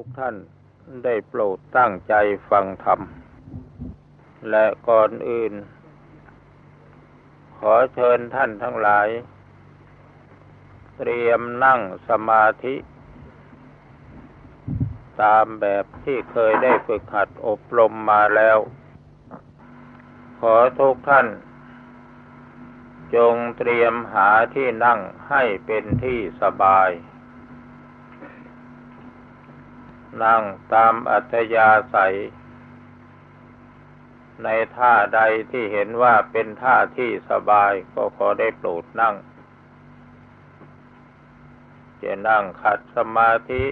ทุกท่านได้โปรดตั้งใจฟังธรรม และก่อนอื่น ขอเชิญท่านทั้งหลาย เตรียมนั่งสมาธิ ตามแบบที่เคยได้ฝึกหัดอบรมมาแล้ว ขอทุกท่าน จงเตรียมหาที่นั่งให้เป็นที่สบาย นั่งตามอัธยาศัย ในท่าใดที่เห็นว่าเป็นท่าที่สบายก็ขอได้โปรดนั่ง จะนั่งขัดสมาธิ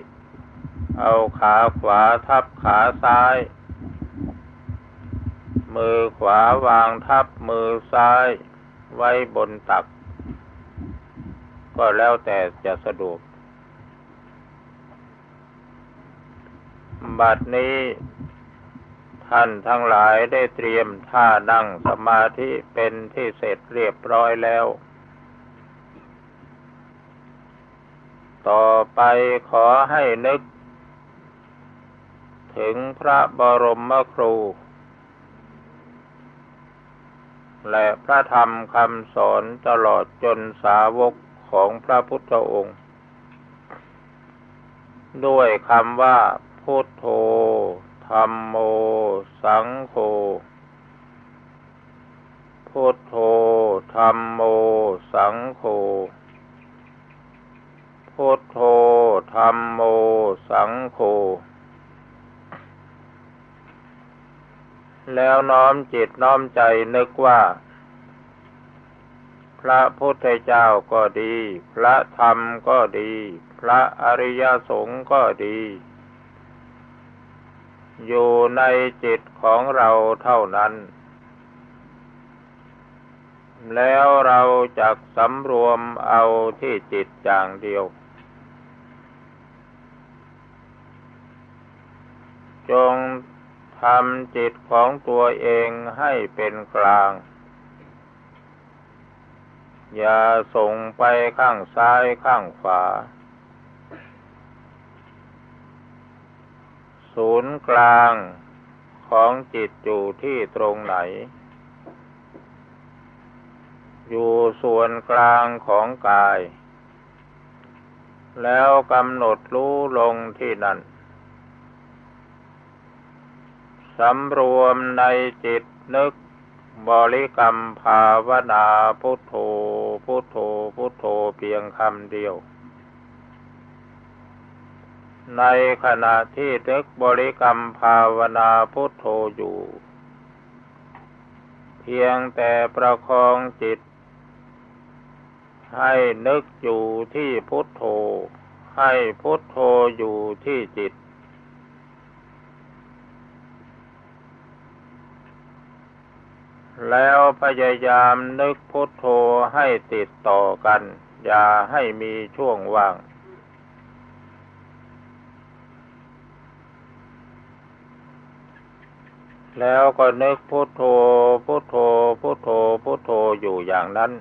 เอาขาขวาทับขาซ้าย มือขวาวางทับมือซ้ายไว้บนตัก ก็แล้วแต่จะสะดวก บัดนี้ท่านทั้งหลายได้เตรียมท่านั่งสมาธิเป็นที่เสร็จเรียบร้อยแล้ว ต่อไปขอให้นึก ถึงพระบรมครู และพระธรรมคำสอนตลอดจนสาวกของพระพุทธองค์ ด้วยคำว่า พุทโธธรรมโม สังโฆ พุทโธธรรมโม สังโฆ พุทโธธรรมโม สังโฆ แล้วน้อมจิตน้อมใจนึกว่า พระพุทธเจ้าก็ดี พระธรรมก็ดี พระอริยสงฆ์ก็ดี อยู่ในจิตของเราเท่านั้น แล้วเราจะสำรวมเอาที่จิตอย่างเดียว จงทำจิตของตัวเองให้เป็นกลาง อย่าส่งไปข้างซ้ายข้างขวา ศูนย์กลางของจิตอยู่ที่ตรงไหน อยู่ส่วนกลางของกาย แล้วกำหนดรู้ลงที่นั่นสำรวมในจิตนึกบริกรรมภาวนาพุทโธพุทโธพุทโธเพียงคำเดียว ในขณะที่นึกบริกรรมภาวนาพุทโธอยู่ เพียงแต่ประคองจิต ให้นึกอยู่ที่พุทโธ ให้พุทโธอยู่ที่จิต แล้วพยายามนึกพุทโธให้ติดต่อกัน อย่าให้มีช่วงว่าง แล้วก็นึกพุทโธพุทโธพุทโธพุทโธอยู่อย่างนั้น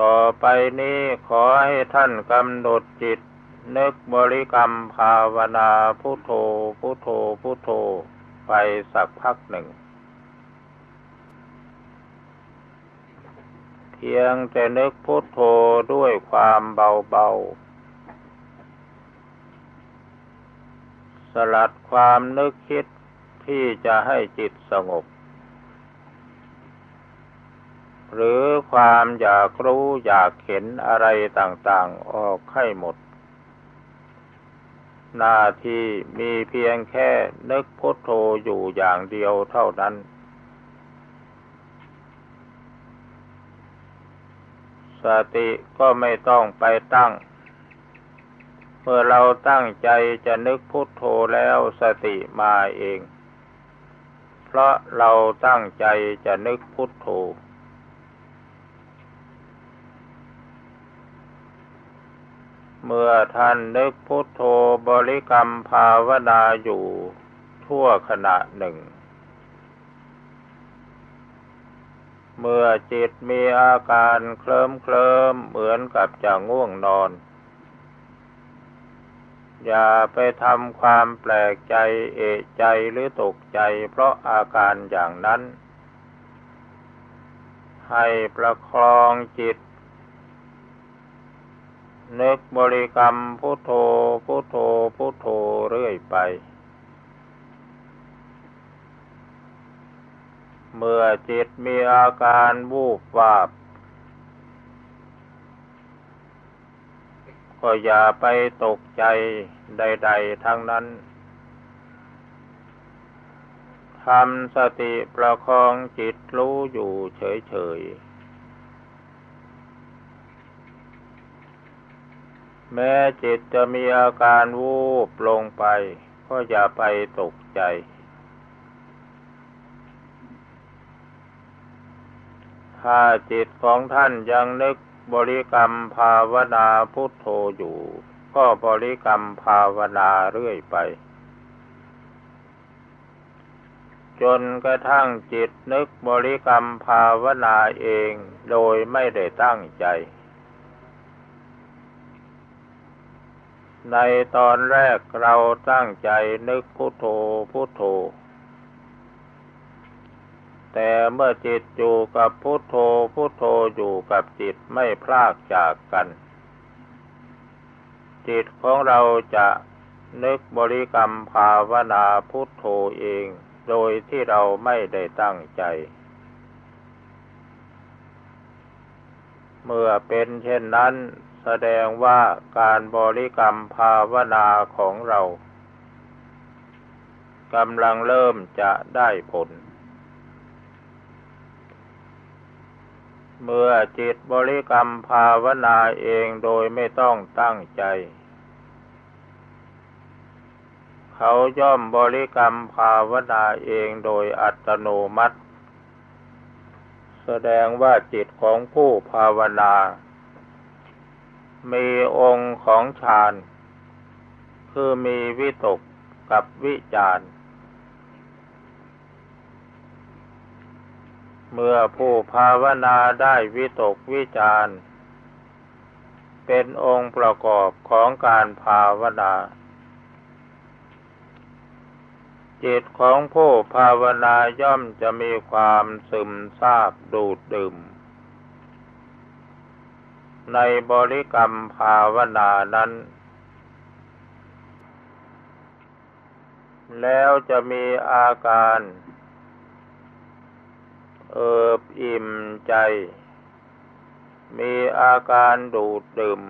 ต่อไปนี้ขอให้ท่านกำหนดจิต นึกบริกรรมภาวนาพุทโธพุทโธพุทโธไปสักพักหนึ่ง เพียงแต่นึกพุทโธด้วยความเบาๆ สลัดความนึกคิดที่จะให้จิตสงบ หรือความอยากรู้อยากเห็นอะไรต่างๆออกให้หมด หน้าที่มีเพียงแค่นึกพุทโธอยู่อย่างเดียวเท่านั้น สติก็ไม่ต้องไปตั้ง เมื่อเราตั้งใจจะนึกพุทโธแล้วสติมาเอง เพราะเราตั้งใจจะนึกพุทโธเมื่อท่านนึกพุทโธบริกรรมภาวนาอยู่ทั่วขณะหนึ่ง เมื่อจิตมีอาการเคลิ้มเคลิ้มเหมือนกับจะง่วงนอน อย่าไปทำความแปลกใจเอะใจหรือตกใจเพราะอาการอย่างนั้น ให้ประคองจิต นึกบริกรรมพุทโธพุทโธพุทโธเรื่อยไป เมื่อจิตมีอาการวูบวาบ ก็อย่าไปตกใจใด ๆ ทั้งนั้นทำสติประคองจิตรู้อยู่เฉย ๆ แม้จิตจะมีอาการวูบลงไป ก็อย่าไปตกใจ ถ้าจิตของท่านยังนึก บริกรรมภาวนาพุทโธอยู่ ก็บริกรรมภาวนาเรื่อยไป จนกระทั่งจิตนึกบริกรรมภาวนาเองโดยไม่ได้ตั้งใจ ในตอนแรกเราตั้งใจนึกพุทโธพุทโธ แต่เมื่อจิตอยู่กับพุทโธพุทโธอยู่กับจิตไม่พลากจากกัน จิตของเราจะนึกบริกรรมภาวนาพุทโธเอง โดยที่เราไม่ได้ตั้งใจ เมื่อเป็นเช่นนั้นแสดงว่าการบริกรรมภาวนาของเรากำลังเริ่มจะได้ผล เมื่อจิตบริกรรมภาวนาเองโดยไม่ต้องตั้งใจ เขาย่อมบริกรรมภาวนาเองโดยอัตโนมัติ แสดงว่าจิตของผู้ภาวนา มีองค์ของฌาน คือมีวิตกกับวิจารณ์ เมื่อผู้ภาวนาได้วิตกวิจารเป็นองค์ประกอบของการภาวนา จิตของผู้ภาวนาย่อมจะมีความซึมซาบดูดดื่ม ในบริกรรมภาวนานั้น แล้วจะมีอาการ เอิบอิ่มใจ มีอาการดูดดื่ม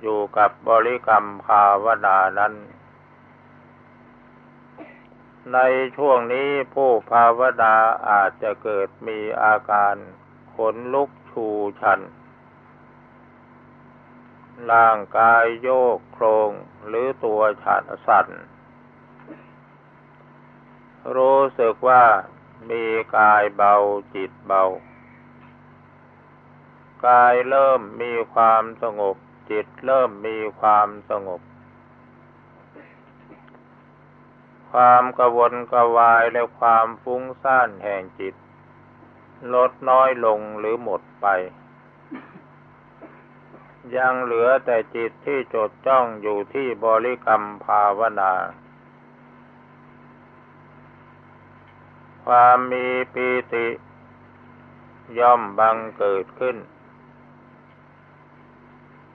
อยู่กับบริกรรมภาวนานั้น ในช่วงนี้ผู้ภาวนาอาจจะเกิดมีอาการขนลุกชูชัน ร่างกายโยกโครงหรือตัวชันสั่น รู้สึกว่า มีกายเบาจิตเบา กายเริ่มมีความสงบ จิตเริ่มมีความสงบ ความกระวนกระวายและความฟุ้งซ่านแห่งจิต ลดน้อยลงหรือหมดไป ยังเหลือแต่จิตที่จดจ้องอยู่ที่บริกรรมภาวนา ความมีปีติ ย่อมบังเกิดขึ้น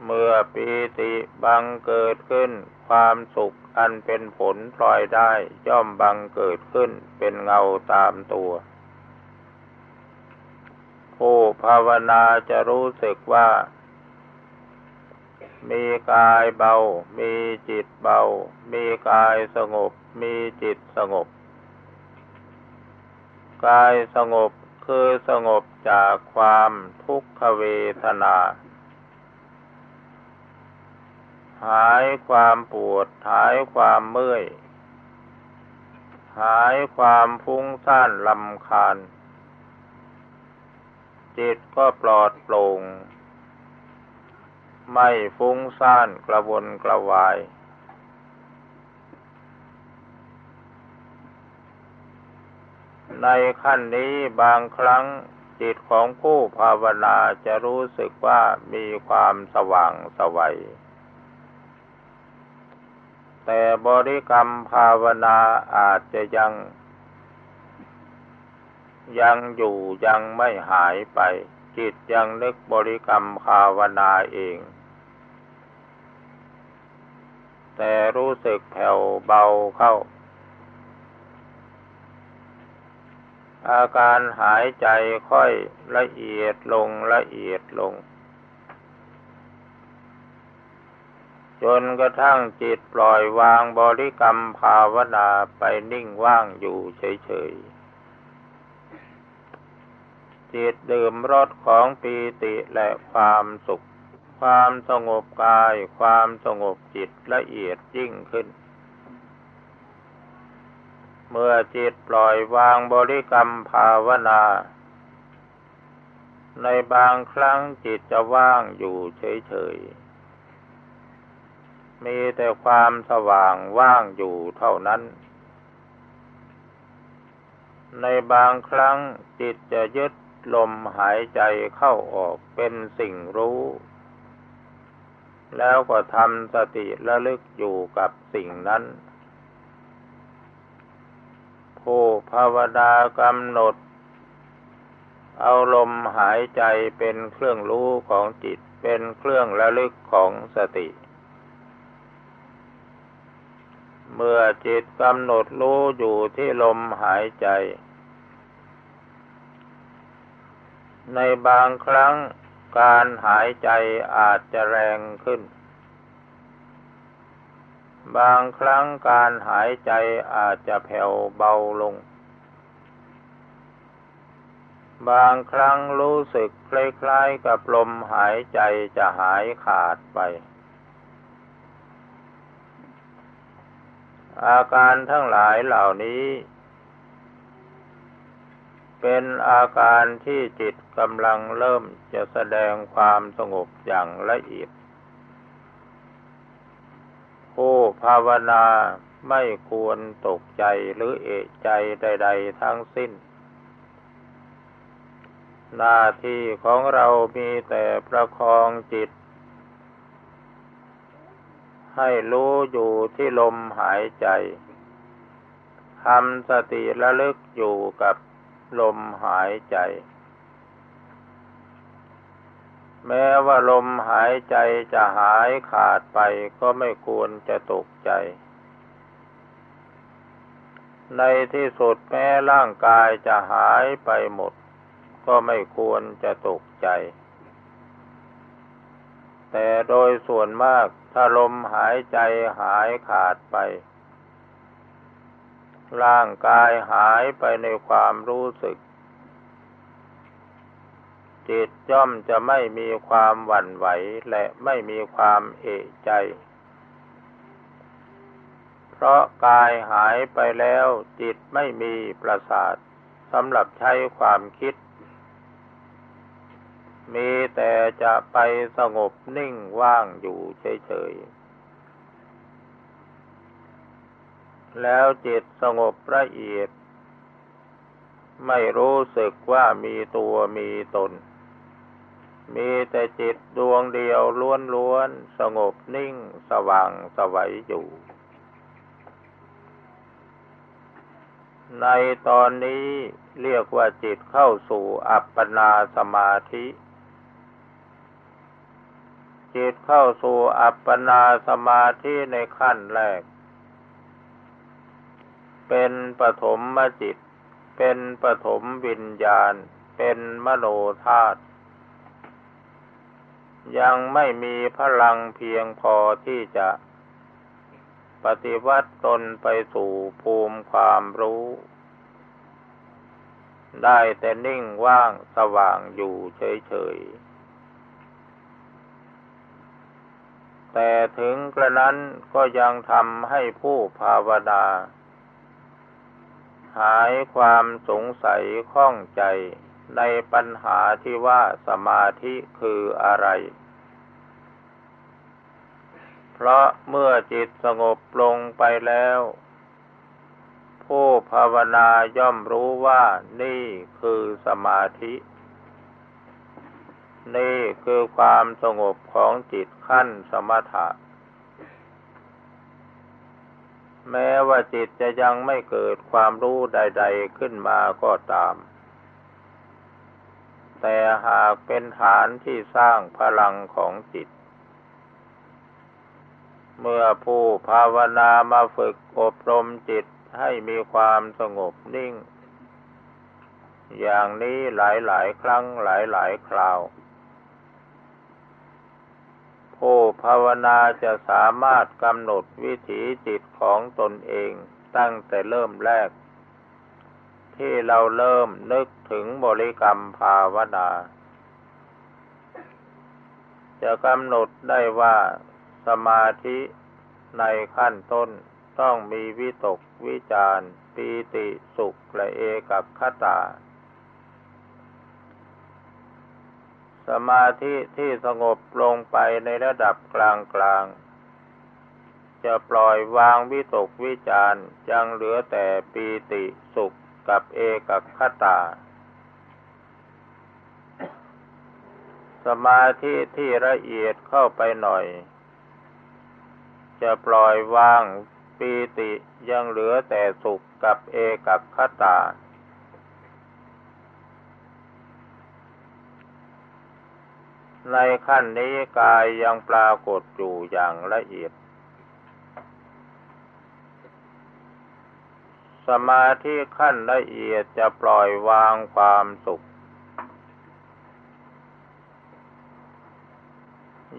เมื่อปีติบังเกิดขึ้น ความสุขอันเป็นผลปล่อยได้ย่อมบังเกิดขึ้นเป็นเงาตามตัว ผู้ภาวนาจะรู้สึกว่า มีกายเบา มีจิตเบา มีกายสงบ มีจิตสงบ กายสงบคือสงบจากความทุกขเวทนา หายความปวด หายความเมื่อย หายความฟุ้งซ่านลำคาญ จิตก็ปลอดโปร่ง ไม่ฟุ้งซ่านกระวนกระวาย ในขั้นนี้บางครั้งจิตของผู้ภาวนาจะรู้สึกว่ามีความสว่างสวัย แต่บริกรรมภาวนาอาจจะยัง ยังอยู่ยังไม่หายไป จิตยังนึกบริกรรมภาวนาเอง แต่รู้สึกแผ่วเบาเข้า อาการหายใจค่อยละเอียดลงละเอียดลง จนกระทั่งจิตปล่อยวางบริกรรมภาวนาไปนิ่งว่างอยู่เฉยๆ จิตดื่มรสของปีติและความสุข ความสงบกาย ความสงบจิตละเอียดยิ่งขึ้น เมื่อจิตปล่อยวางบริกรรมภาวนา ในบางครั้งจิตจะว่างอยู่เฉยๆ มีแต่ความสว่างว่างอยู่เท่านั้น ในบางครั้งจิตจะยึดลมหายใจเข้าออกเป็นสิ่งรู้ แล้วก็ทำสติระลึกอยู่กับสิ่งนั้น ผู้ภาวดากำหนด เอาลมหายใจเป็นเครื่องรู้ของจิตเป็นเครื่องระลึกของสติ เมื่อจิตกำหนดรู้อยู่ที่ลมหายใจ ในบางครั้งการหายใจอาจจะแรงขึ้น บางครั้งการหายใจอาจจะแผ่วเบาลง บางครั้งรู้สึกคล้ายๆกับลมหายใจจะหายขาดไป อาการทั้งหลายเหล่านี้ เป็นอาการที่จิตกำลังเริ่มจะแสดงความสงบอย่างละเอียด ผู้ภาวนาไม่ควรตกใจหรือเอะใจใด ๆ ทั้งสิ้น หน้าที่ของเรามีแต่ประคองจิต ให้รู้อยู่ที่ลมหายใจทำสติระลึกอยู่กับลมหายใจ แม้ว่าลมหายใจจะหายขาดไปก็ไม่ควรจะตกใจ ในที่สุดแม้ร่างกายจะหายไปหมด ก็ไม่ควรจะตกใจ แต่โดยส่วนมากถ้าลมหายใจหายขาดไป ร่างกายหายไปในความรู้สึก จิตย่อมจะไม่มีความหวั่นไหวและไม่มีความเอะใจ เพราะกายหายไปแล้วจิตไม่มีประสาทสำหรับใช้ความคิด มีแต่จะไปสงบนิ่งว่างอยู่เฉยๆ แล้วจิตสงบละเอียดไม่รู้สึกว่ามีตัวมีตน มีแต่จิตดวงเดียวล้วนๆ สงบนิ่งสว่างสวัยอยู่ ในตอนนี้เรียกว่าจิตเข้าสู่อัปปนาสมาธิ จิตเข้าสู่อัปปนาสมาธิในขั้นแรก เป็นปฐมมจิต เป็นปฐมวิญญาณ เป็นมโนธาตุ ยังไม่มีพลังเพียงพอที่จะปฏิวัติตนไปสู่ภูมิความรู้ ได้แต่นิ่งว่างสว่างอยู่เฉยๆ แต่ถึงกระนั้นก็ยังทำให้ผู้ภาวนา หายความสงสัยข้องใจ ในปัญหาที่ว่าสมาธิคืออะไร เพราะเมื่อจิตสงบลงไปแล้ว ผู้ภาวนาย่อมรู้ว่านี่คือสมาธิ นี่คือความสงบของจิตขั้นสมถะ แม้ว่าจิตจะยังไม่เกิดความรู้ใด ๆขึ้นมาก็ตาม แต่หากเป็นฐานที่สร้างพลังของจิต เมื่อผู้ภาวนามาฝึกอบรมจิตให้มีความสงบนิ่ง อย่างนี้หลาย ๆ ครั้งหลาย ๆ คราว ผู้ภาวนาจะสามารถกำหนดวิถีจิตของตนเองตั้งแต่เริ่มแรก ที่เราเริ่มนึกถึงบริกรรมภาวนาจะกำหนดได้ว่าสมาธิในขั้นต้นต้องมีวิตกวิจารปีติสุขและเอกัคตา สมาธิที่สงบลงไปในระดับกลางกลางจะปล่อยวางวิตกวิจารยังเหลือแต่ปีติสุข กับเอกับคตา สมาธิที่ละเอียดเข้าไปหน่อย จะปล่อยวางปีติยังเหลือแต่สุขกับเอกับคตา ในขั้นนี้กายยังปรากฏอยู่อย่างละเอียด สมาธิขั้นละเอียดจะปล่อยวางความสุข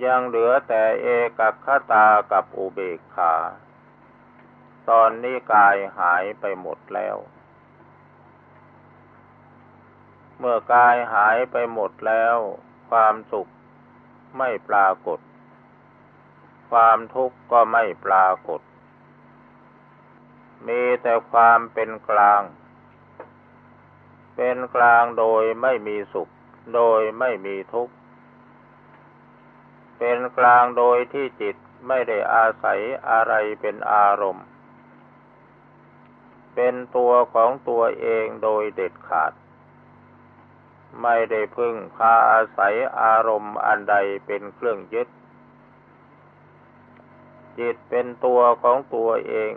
ยังเหลือแต่เอกคตากับอุเบกขา ตอนนี้กายหายไปหมดแล้ว เมื่อกายหายไปหมดแล้ว ความสุขไม่ปรากฏ ความทุกข์ก็ไม่ปรากฏ มีแต่ความเป็นกลาง เป็นกลางโดยไม่มีสุข โดยไม่มีทุกข์ เป็นกลางโดยที่จิตไม่ได้อาศัยอะไรเป็นอารมณ์ เป็นตัวของตัวเองโดยเด็ดขาด ไม่ได้พึ่งพาอาศัยอารมณ์อันใดเป็นเครื่องยึด จิตเป็นตัวของตัวเอง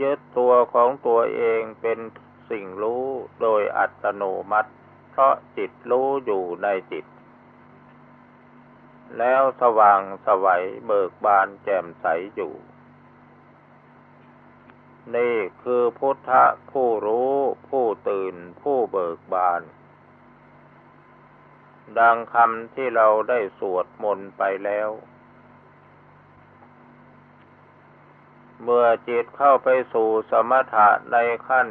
ยึดตัวของตัวเองเป็นสิ่งรู้โดยอัตโนมัติ เพราะจิตรู้อยู่ในจิต แล้วสว่างสวัยเบิกบานแจ่มใสอยู่ นี่คือพุทธผู้รู้ผู้ตื่นผู้เบิกบาน ดังคำที่เราได้สวดมนต์ไปแล้ว เมื่อจิตเข้าไปสู่สมถะในขั้น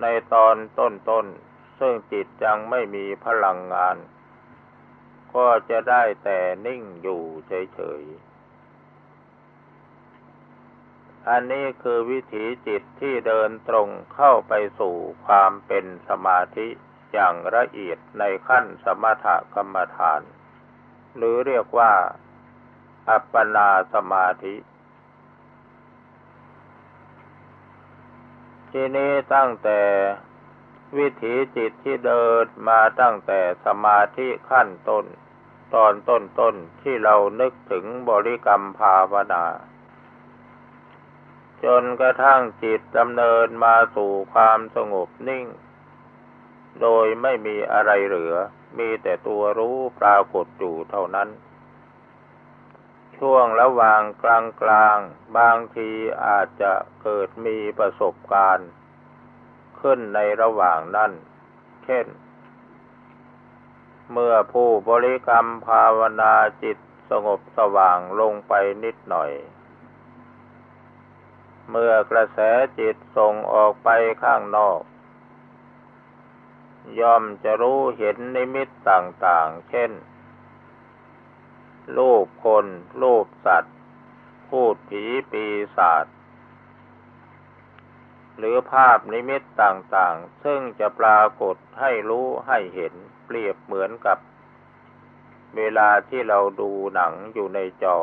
ในตอนต้นๆซึ่งจิตยังไม่มีพลังงาน ก็จะได้แต่นิ่งอยู่เฉยๆ อันนี้คือวิถีจิตที่เดินตรงเข้าไปสู่ความเป็นสมาธิอย่างละเอียดในขั้นสมถกรรมฐาน หรือเรียกว่า อัปปนาสมาธิ ทีนี้ตั้งแต่วิถีจิตที่เดินมาตั้งแต่สมาธิขั้นต้น ตอนต้นต้นที่เรานึกถึงบริกรรมภาวนาจนกระทั่งจิตดำเนินมาสู่ความสงบนิ่ง โดยไม่มีอะไรเหลือ มีแต่ตัวรู้ปรากฏอยู่เท่านั้น ช่วงระหว่างกลางกลางบางทีอาจจะเกิดมีประสบการณ์ ขึ้นในระหว่างนั้น เช่น เมื่อผู้บริกรรมภาวนาจิตสงบสว่างลงไปนิดหน่อย เมื่อกระแสจิตส่งออกไปข้างนอก ย่อมจะรู้เห็นนิมิตต่างๆ เช่น รูปคน รูปสัตว์ พูดผีปีศาจหรือภาพนิมิตต่างๆ ซึ่งจะปรากฏให้รู้ให้เห็นเปรียบเหมือนกับ เวลาที่เราดูหนังอยู่ในจอ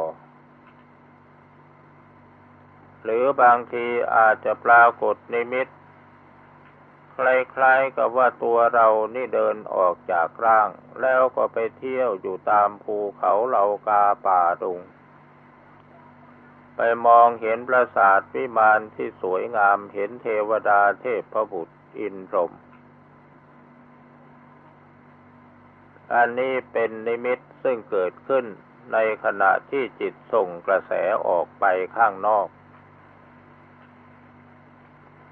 หรือบางทีอาจจะปรากฏนิมิต คล้ายๆกับว่าตัวเรานี่เดินออกจากร่าง แล้วก็ไปเที่ยวอยู่ตามภูเขาเหล่ากาป่าดุง ไปมองเห็นปราสาทวิมานที่สวยงามเห็นเทวดาเทพพระบุตรอินทรมอันนี้เป็นนิมิตซึ่งเกิดขึ้นในขณะที่จิตส่งกระแสออกไปข้างนอก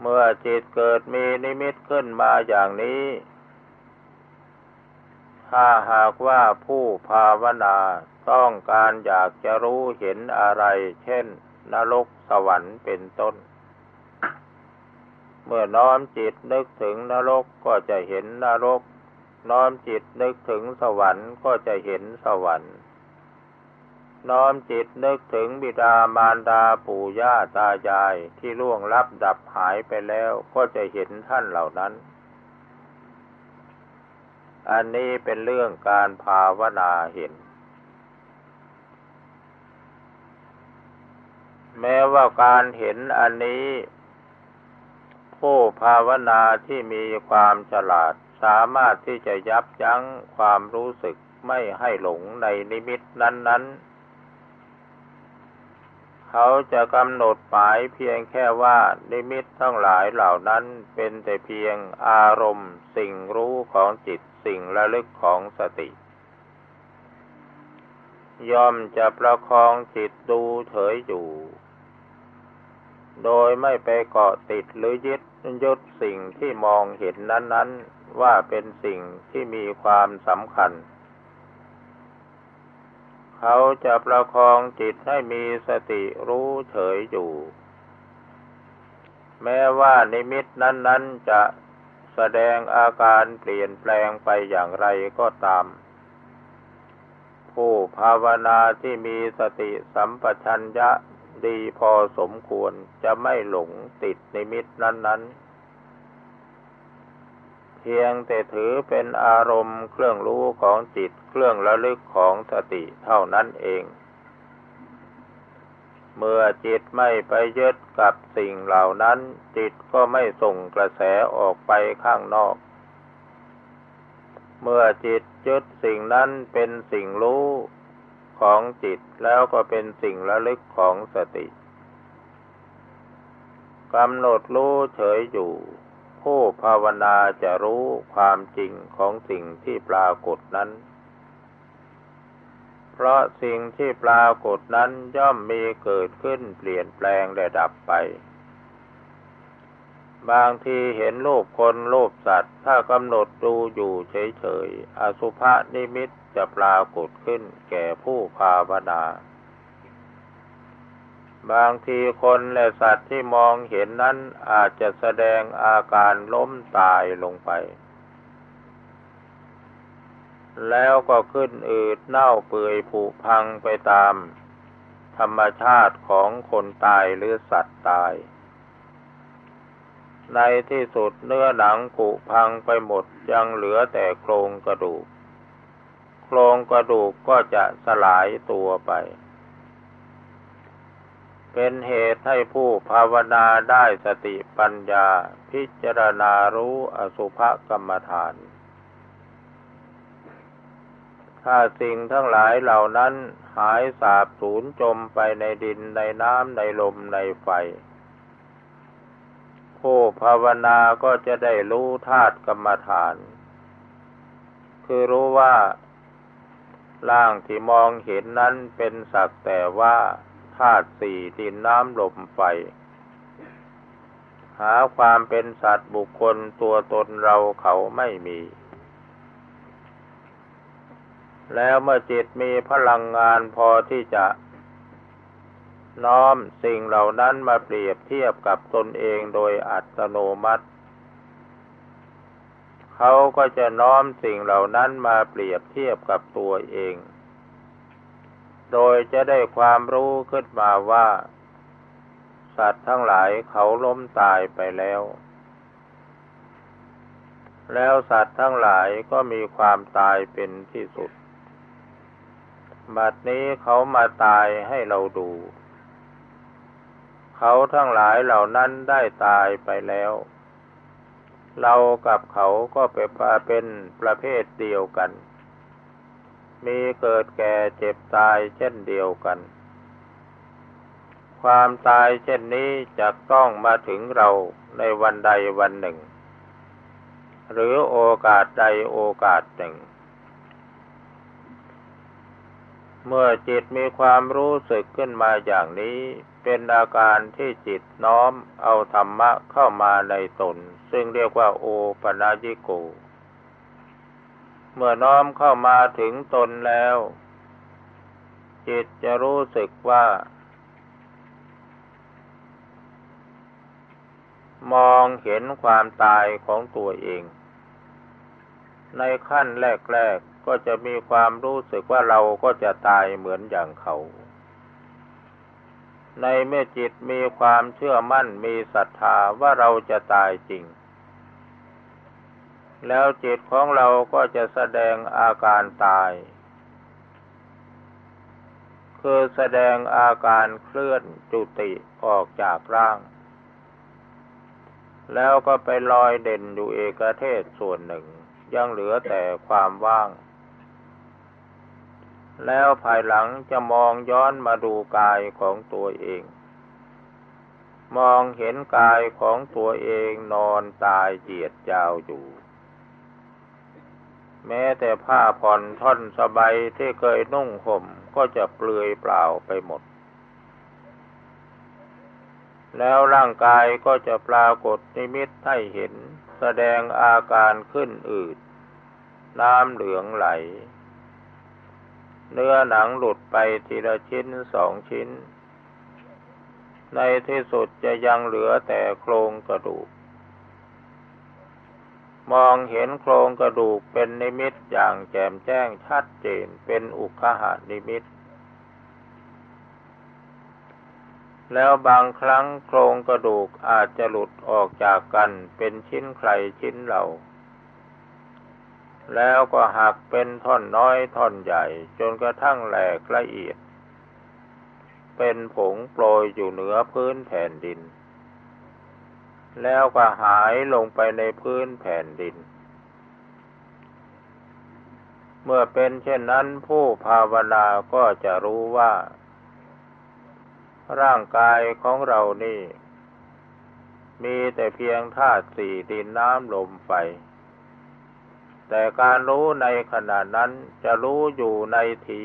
เมื่อจิตเกิดมีนิมิตขึ้นมาอย่างนี้ ถ้าหากว่าผู้ภาวนาต้องการอยากจะรู้เห็นอะไร เช่น นรกสวรรค์เป็นต้น เมื่อน้อมจิตนึกถึงนรกก็จะเห็นนรก น้อมจิตนึกถึงสวรรค์ก็จะเห็นสวรรค์ น้อมจิตนึกถึงบิดามารดาปู่ย่าตายายที่ล่วงลับดับหายไปแล้วก็จะเห็นท่านเหล่านั้น อันนี้เป็นเรื่องการภาวนาเห็น แม้ว่าการเห็นอันนี้ ผู้ภาวนาที่มีความฉลาดสามารถที่จะยับยั้งความรู้สึกไม่ให้หลงในนิมิตนั้น ๆ เขาจะกำหนดหมายเพียงแค่ว่านิมิตทั้งหลายเหล่านั้นเป็นแต่เพียงอารมณ์สิ่งรู้ของจิตสิ่งระลึกของสติ ย่อมจะประคองจิตดูเฉยอยู่ โดยไม่ไปเกาะติดหรือยึดยึดสิ่งที่มองเห็นนั้น ๆ ว่าเป็นสิ่งที่มีความสำคัญ เขาจะประคองจิตให้มีสติรู้เฉยอยู่ แม้ว่านิมิตนั้น ๆ จะแสดงอาการเปลี่ยนแปลงไปอย่างไรก็ตาม ผู้ภาวนาที่มีสติสัมปชัญญะดีพอสมควรจะไม่หลงติดนิมิตนั้น ๆ เพียงแต่ถือเป็นอารมณ์เครื่องรู้ของจิตเครื่องระลึกของสติเท่านั้นเอง เมื่อจิตไม่ไปยึดกับสิ่งเหล่านั้น จิตก็ไม่ส่งกระแสออกไปข้างนอก เมื่อจิตยึดสิ่งนั้นเป็นสิ่งรู้ของจิตแล้วก็เป็นสิ่งระลึกของสติกำหนดรู้เฉยอยู่ ผู้ภาวนาจะรู้ความจริงของสิ่งที่ปรากฏนั้น เพราะสิ่งที่ปรากฏนั้นย่อมมีเกิดขึ้นเปลี่ยนแปลงและดับไป บางทีเห็นรูปคนรูปสัตว์ ถ้ากำหนดดูอยู่เฉยๆ อสุภนิมิตจะปรากฏขึ้นแก่ผู้ภาวนา บางทีคนและสัตว์ที่มองเห็นนั้นอาจจะแสดงอาการล้มตายลงไป แล้วก็ขึ้นอืดเน่าเปื่อยผุพังไปตาม ธรรมชาติของคนตายหรือสัตว์ตาย ในที่สุดเนื้อหนังผุพังไปหมดยังเหลือแต่โครงกระดูก โครงกระดูกก็จะสลายตัวไป เป็นเหตุให้ผู้ภาวนาได้สติปัญญา พิจารณารู้อสุภกรรมฐาน ถ้าสิ่งทั้งหลายเหล่านั้นหายสาบสูญจมไปในดินในน้ำในลมในไฟ ผู้ภาวนาก็จะได้รู้ธาตุกรรมฐาน คือรู้ว่าร่างที่มองเห็นนั้นเป็นสักแต่ว่าาตุสี่ดินน้ำลมไฟ หาความเป็นสัตว์บุคคลตัวตนเราเขาไม่มี แล้วเมื่อจิตมีพลังงานพอที่จะ น้อมสิ่งเหล่านั้นมาเปรียบเทียบกับตนเองโดยอัตโนมัติเขาก็จะน้อมสิ่งเหล่านั้นมาเปรียบเทียบกับตัวเอง โดยจะได้ความรู้ขึ้นมาว่า สัตว์ทั้งหลายเขาล้มตายไปแล้ว แล้วสัตว์ทั้งหลายก็มีความตายเป็นที่สุด บัดนี้เขามาตายให้เราดู เขาทั้งหลายเหล่านั้นได้ตายไปแล้ว เรากับเขาก็ไปเป็นประเภทเดียวกัน มีเกิดแก่เจ็บตายเช่นเดียวกัน ความตายเช่นนี้จะต้องมาถึงเราในวันใดวันหนึ่ง หรือโอกาสใดโอกาสหนึ่ง เมื่อจิตมีความรู้สึกขึ้นมาอย่างนี้เป็นอาการที่จิตน้อมเอาธรรมะเข้ามาในตน ซึ่งเรียกว่าโอปนาญิโก เมื่อน้อมเข้ามาถึงตนแล้ว จิตจะรู้สึกว่า มองเห็นความตายของตัวเอง ในขั้นแรก ๆ ก็จะมีความรู้สึกว่าเราก็จะตายเหมือนอย่างเขา ในเมื่อจิตมีความเชื่อมั่นมีศรัทธาว่าเราจะตายจริง แล้วจิตของเราก็จะแสดงอาการตาย คือแสดงอาการเคลื่อนจุติออกจากร่าง แล้วก็ไปลอยเด่นอยู่เอกเทศส่วนหนึ่ง ยังเหลือแต่ความว่าง แล้วภายหลังจะมองย้อนมาดูกายของตัวเองมองเห็นกายของตัวเองนอนตายเจียดยาวอยู่ แม้แต่ผ้าผ่อนท่อนสบายที่เคยนุ่งห่มก็จะเปลือยเปล่าไปหมด แล้วร่างกายก็จะปรากฏนิมิตให้เห็น แสดงอาการขึ้นอืด น้ำเหลืองไหล เนื้อหนังหลุดไปทีละชิ้นสองชิ้น ในที่สุดจะยังเหลือแต่โครงกระดูก มองเห็นโครงกระดูกเป็นนิมิตอย่างแจ่มแจ้งชัดเจนเป็นอุคหานิมิต แล้วบางครั้งโครงกระดูกอาจจะหลุดออกจากกันเป็นชิ้นใครชิ้นเราแล้วก็หักเป็นท่อนน้อยท่อนใหญ่ จนกระทั่งแหลกละเอียด เป็นผงโปรยอยู่เหนือพื้นแผ่นดิน แล้วก็หายลงไปในพื้นแผ่นดิน เมื่อเป็นเช่นนั้นผู้ภาวนาก็จะรู้ว่า ร่างกายของเรานี่ มีแต่เพียงธาตุสี่ดินน้ำลมไฟ แต่การรู้ในขณะนั้นจะรู้อยู่ในที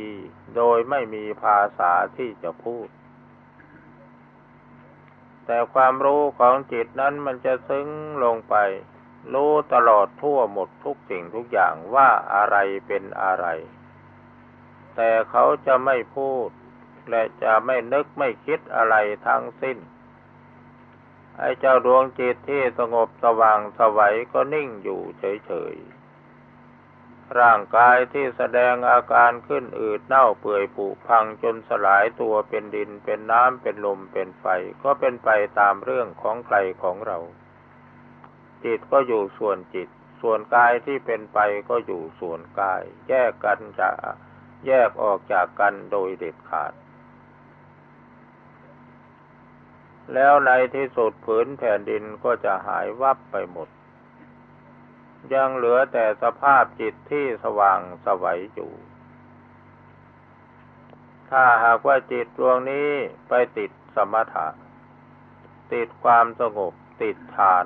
โดยไม่มีภาษาที่จะพูด แต่ความรู้ของจิตนั้นมันจะซึ้งลงไป รู้ตลอดทั่วหมดทุกสิ่งทุกอย่างว่าอะไรเป็นอะไร แต่เขาจะไม่พูด และจะไม่นึกไม่คิดอะไรทั้งสิ้น ไอ้เจ้าดวงจิตที่สงบสว่างสวัยก็นิ่งอยู่เฉยๆ ร่างกายที่แสดงอาการขึ้นอืดเน่าเปื่อยผุพังจนสลายตัวเป็นดินเป็นน้ำเป็นลมเป็นไฟ ก็เป็นไปตามเรื่องของใครของเรา จิตก็อยู่ส่วนจิต ส่วนกายที่เป็นไปก็อยู่ส่วนกาย แยกกันจะแยกออกจากกันโดยเด็ดขาด แล้วในที่สุดผืนแผ่นดินก็จะหายวับไปหมด ยังเหลือแต่สภาพจิตที่สว่างสวัยอยู่ ถ้าหากว่าจิตดวงนี้ไปติดสมถะ ติดความสงบติดฌาน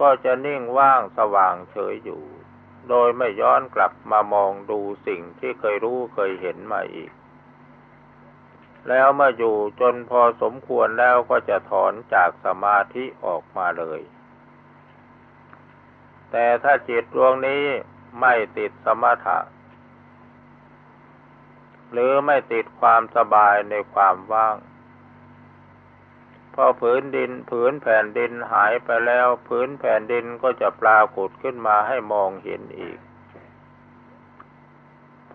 ก็จะนิ่งว่างสว่างเฉยอยู่ โดยไม่ย้อนกลับมามองดูสิ่งที่เคยรู้เคยเห็นมาอีก แล้วมื่ออยู่จนพอสมควรแล้วก็จะถอนจากสมาธิออกมาเลย แต่ถ้าจิตดวงนี้ไม่ติดสมถะ หรือไม่ติดความสบายในความว่าง พอผืนดินผืนแผ่นดินหายไปแล้ว ผืนแผ่นดินก็จะปรากฏขึ้นมาให้มองเห็นอีก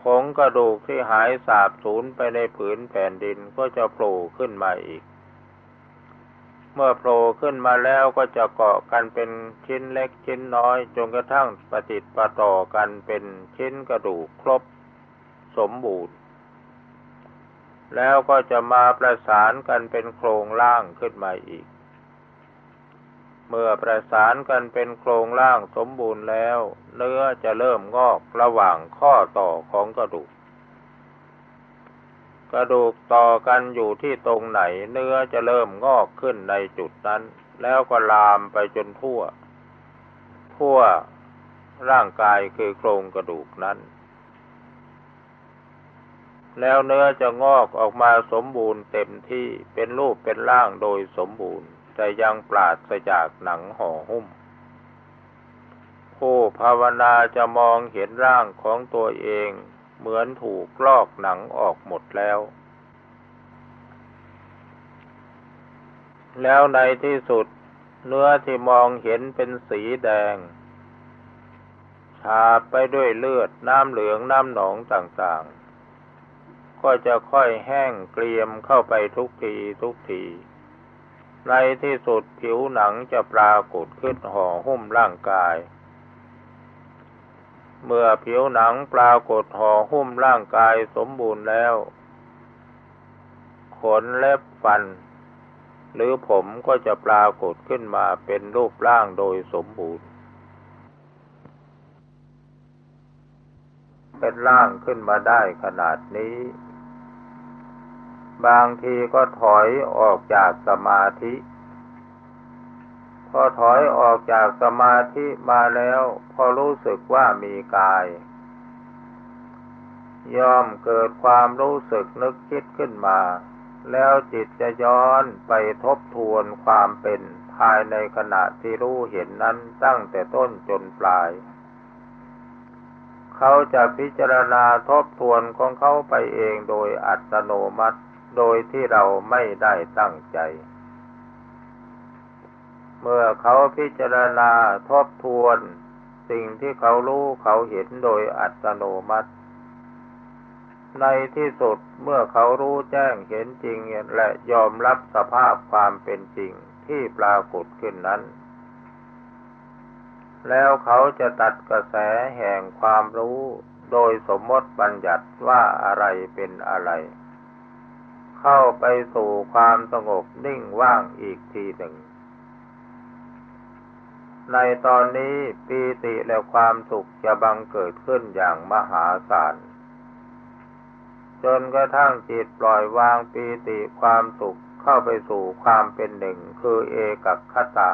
ผงกระดูกที่หายสาบสูญไปในผืนแผ่นดินก็จะโผล่ขึ้นมาอีก เมื่อโผล่ขึ้นมาแล้วก็จะเกาะกันเป็นชิ้นเล็กชิ้นน้อยจนกระทั่งปฏิติดประต่อกันเป็นชิ้นกระดูกครบสมบูรณ์ แล้วก็จะมาประสานกันเป็นโครงล่างขึ้นมาอีก เมื่อประสานกันเป็นโครงร่างสมบูรณ์แล้ว เนื้อจะเริ่มงอกระหว่างข้อต่อของกระดูก กระดูกต่อกันอยู่ที่ตรงไหนเนื้อจะเริ่มงอกขึ้นในจุดนั้น แล้วก็ลามไปจนทั่ว ทั่วร่างกายคือโครงกระดูกนั้น แล้วเนื้อจะงอกออกมาสมบูรณ์เต็มที่เป็นรูปเป็นร่างโดยสมบูรณ์ แต่ยังปราศจากหนังห่อหุ้มผู้ภาวนาจะมองเห็นร่างของตัวเอง เหมือนถูกลอกหนังออกหมดแล้ว แล้วในที่สุดเนื้อที่มองเห็นเป็นสีแดง ฉาบไปด้วยเลือดน้ำเหลืองน้ำหนองต่างๆ ก็จะค่อยแห้งเกรียมเข้าไปทุกทีทุกที ในที่สุดผิวหนังจะปรากฏขึ้นห่อหุ้มร่างกาย เมื่อผิวหนังปรากฏห่อหุ้มร่างกายสมบูรณ์แล้ว ขนเล็บฟัน หรือผมก็จะปรากฏขึ้นมาเป็นรูปร่างโดยสมบูรณ์ เป็นร่างขึ้นมาได้ขนาดนี้ บางทีก็ถอยออกจากสมาธิ พอถอยออกจากสมาธิมาแล้ว พอรู้สึกว่ามีกาย ย่อมเกิดความรู้สึกนึกคิดขึ้นมา แล้วจิตจะย้อนไปทบทวนความเป็นภายในขณะที่รู้เห็นนั้นตั้งแต่ต้นจนปลาย เขาจะพิจารณาทบทวนของเขาไปเองโดยอัตโนมัติ โดยที่เราไม่ได้ตั้งใจ เมื่อเขาพิจารณาทบทวน สิ่งที่เขารู้เขาเห็นโดยอัตโนมัติ ในที่สุดเมื่อเขารู้แจ้งเห็นจริงและยอมรับสภาพความเป็นจริงที่ปรากฏขึ้นนั้น แล้วเขาจะตัดกระแสแห่งความรู้โดยสมมติบัญญัติว่าอะไรเป็นอะไร เข้าไปสู่ความสงบนิ่งว่างอีกทีหนึ่ง ในตอนนี้ปีติและความสุขจะบังเกิดขึ้นอย่างมหาศาล จนกระทั่งจิตปล่อยวางปีติความสุขเข้าไปสู่ความเป็นหนึ่งคือเอกัคตา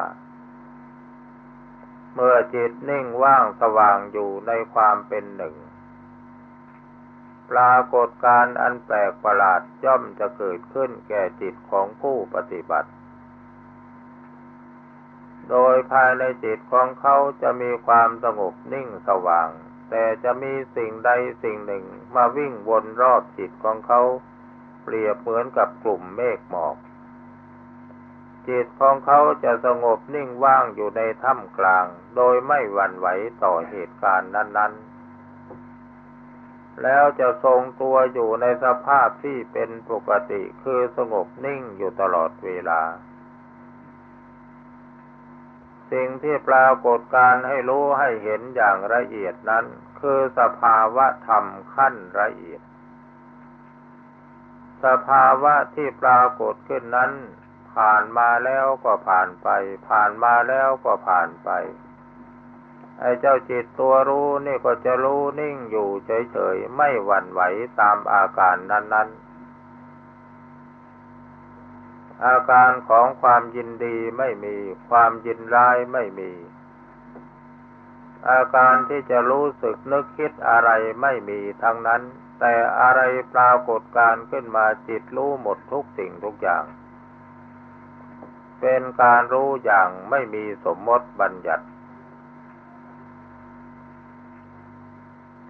เมื่อจิตนิ่งว่างสว่างอยู่ในความเป็นหนึ่ง ปรากฏการอันแปลกประหลาดย่อมจะเกิดขึ้นแก่จิตของผู้ปฏิบัติ โดยภายในจิตของเขาจะมีความสงบนิ่งสว่าง แต่จะมีสิ่งใดสิ่งหนึ่งมาวิ่งวนรอบจิตของเขา เปรียบเหมือนกับกลุ่มเมฆหมอก จิตของเขาจะสงบนิ่งว่างอยู่ในถ้ำกลาง โดยไม่หวั่นไหวต่อเหตุการณ์นั้น ๆแล้วจะทรงตัวอยู่ในสภาพที่เป็นปกติคือสงบนิ่งอยู่ตลอดเวลา สิ่งที่ปรากฏการให้รู้ให้เห็นอย่างละเอียดนั้น คือสภาวะธรรมขั้นละเอียด สภาวะที่ปรากฏขึ้นนั้น ผ่านมาแล้วก็ผ่านไป ผ่านมาแล้วก็ผ่านไป ไอ้เจ้าจิตตัวรู้นี่ก็จะรู้นิ่งอยู่เฉยๆ ไม่หวั่นไหวตามอาการนั้น ๆ อาการของความยินดีไม่มี ความยินร้ายไม่มี อาการที่จะรู้สึกนึกคิดอะไรไม่มีทั้งนั้น แต่อะไรปรากฏการขึ้นมาจิตรู้หมดทุกสิ่งทุกอย่าง เป็นการรู้อย่างไม่มีสมมติบัญญัติ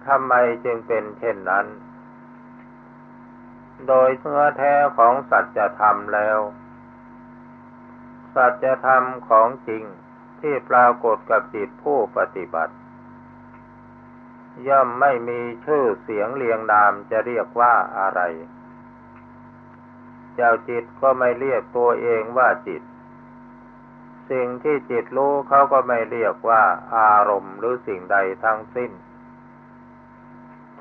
ทำไมจึงเป็นเช่นนั้น โดยเนื้อแท้ของสัจธรรมแล้ว สัจธรรมของจริงที่ปรากฏกับจิตผู้ปฏิบัติ ย่อมไม่มีชื่อเสียงเรียงนามจะเรียกว่าอะไร เจ้าจิตก็ไม่เรียกตัวเองว่าจิต สิ่งที่จิตรู้เขาก็ไม่เรียกว่าอารมณ์หรือสิ่งใดทั้งสิ้น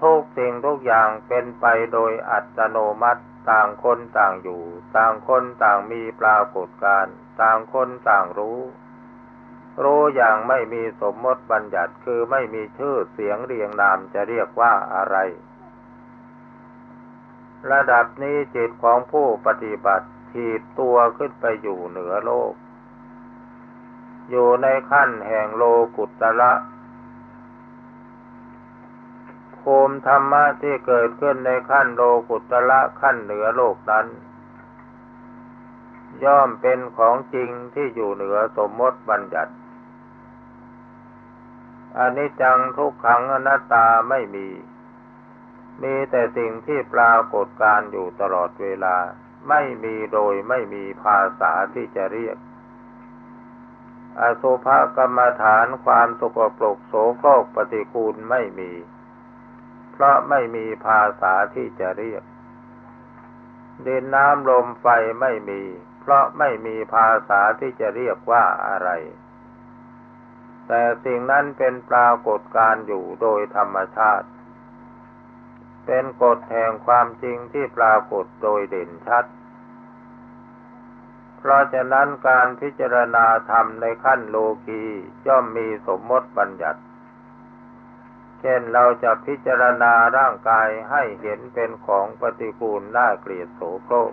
ทุกสิ่งทุกอย่างเป็นไปโดยอัตโนมัติต่างคนต่างอยู่ ต่างคนต่างมีปรากฏการณ์ ต่างคนต่างรู้ รู้อย่างไม่มีสมมติบัญญัติคือไม่มีชื่อเสียงเรียงนามจะเรียกว่าอะไร ระดับนี้จิตของผู้ปฏิบัติถีบตัวขึ้นไปอยู่เหนือโลก อยู่ในขั้นแห่งโลกุตระภูมิธรรมะที่เกิดขึ้นในขั้นโลกุตระขั้นเหนือโลกนั้น ย่อมเป็นของจริงที่อยู่เหนือสมมติบัญญัติอันิจจังทุกขังอนัตตาไม่มี มีแต่สิ่งที่ปรากฏการอยู่ตลอดเวลา ไม่มีโดยไม่มีภาษาที่จะเรียก อสุภกรรมฐานความสกปรกโสโครกปฏิคูลไม่มี เพราะไม่มีภาษาที่จะเรียกดินน้ำลมไฟไม่มี เพราะไม่มีภาษาที่จะเรียกว่าอะไร แต่สิ่งนั้นเป็นปรากฏการอยู่โดยธรรมชาติ เป็นกฎแห่งความจริงที่ปรากฏโดยเด่นชัด เพราะฉะนั้นการพิจารณาธรรมในขั้นโลกีย่อมมีสมมติบัญญัติเช่นเราจะพิจารณาร่างกายให้เห็นเป็นของปฏิกูลน่าเกลียดโสโครก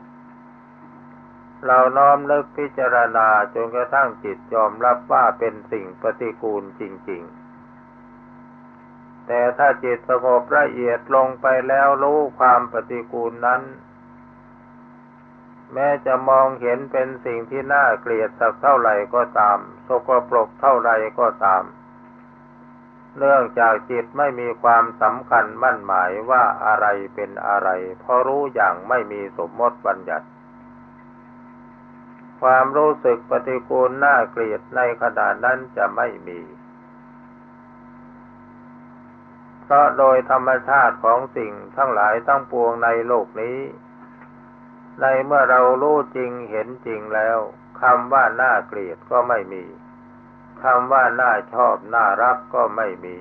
เราน้อมนึกพิจารณาจนกระทั่งจิตยอมรับว่าเป็นสิ่งปฏิกูลจริง ๆ แต่ถ้าจิตสงบละเอียดลงไปแล้วรู้ความปฏิกูลนั้น แม้จะมองเห็นเป็นสิ่งที่น่าเกลียดสักเท่าไหร่ก็ตามสกปรกเท่าไหร่ก็ตาม เนื่องจากจิตไม่มีความสำคัญมั่นหมายว่าอะไรเป็นอะไร เพราะรู้อย่างไม่มีสมมติบัญญัติ ความรู้สึกปฏิกูลน่าเกลียดในขณะนั้นจะไม่มี เพราะโดยธรรมชาติของสิ่งทั้งหลายทั้งปวงในโลกนี้ ในเมื่อเรารู้จริงเห็นจริงแล้วคำว่าน่าเกลียดก็ไม่มีคำว่าน่าชอบน่ารักก็ไม่มี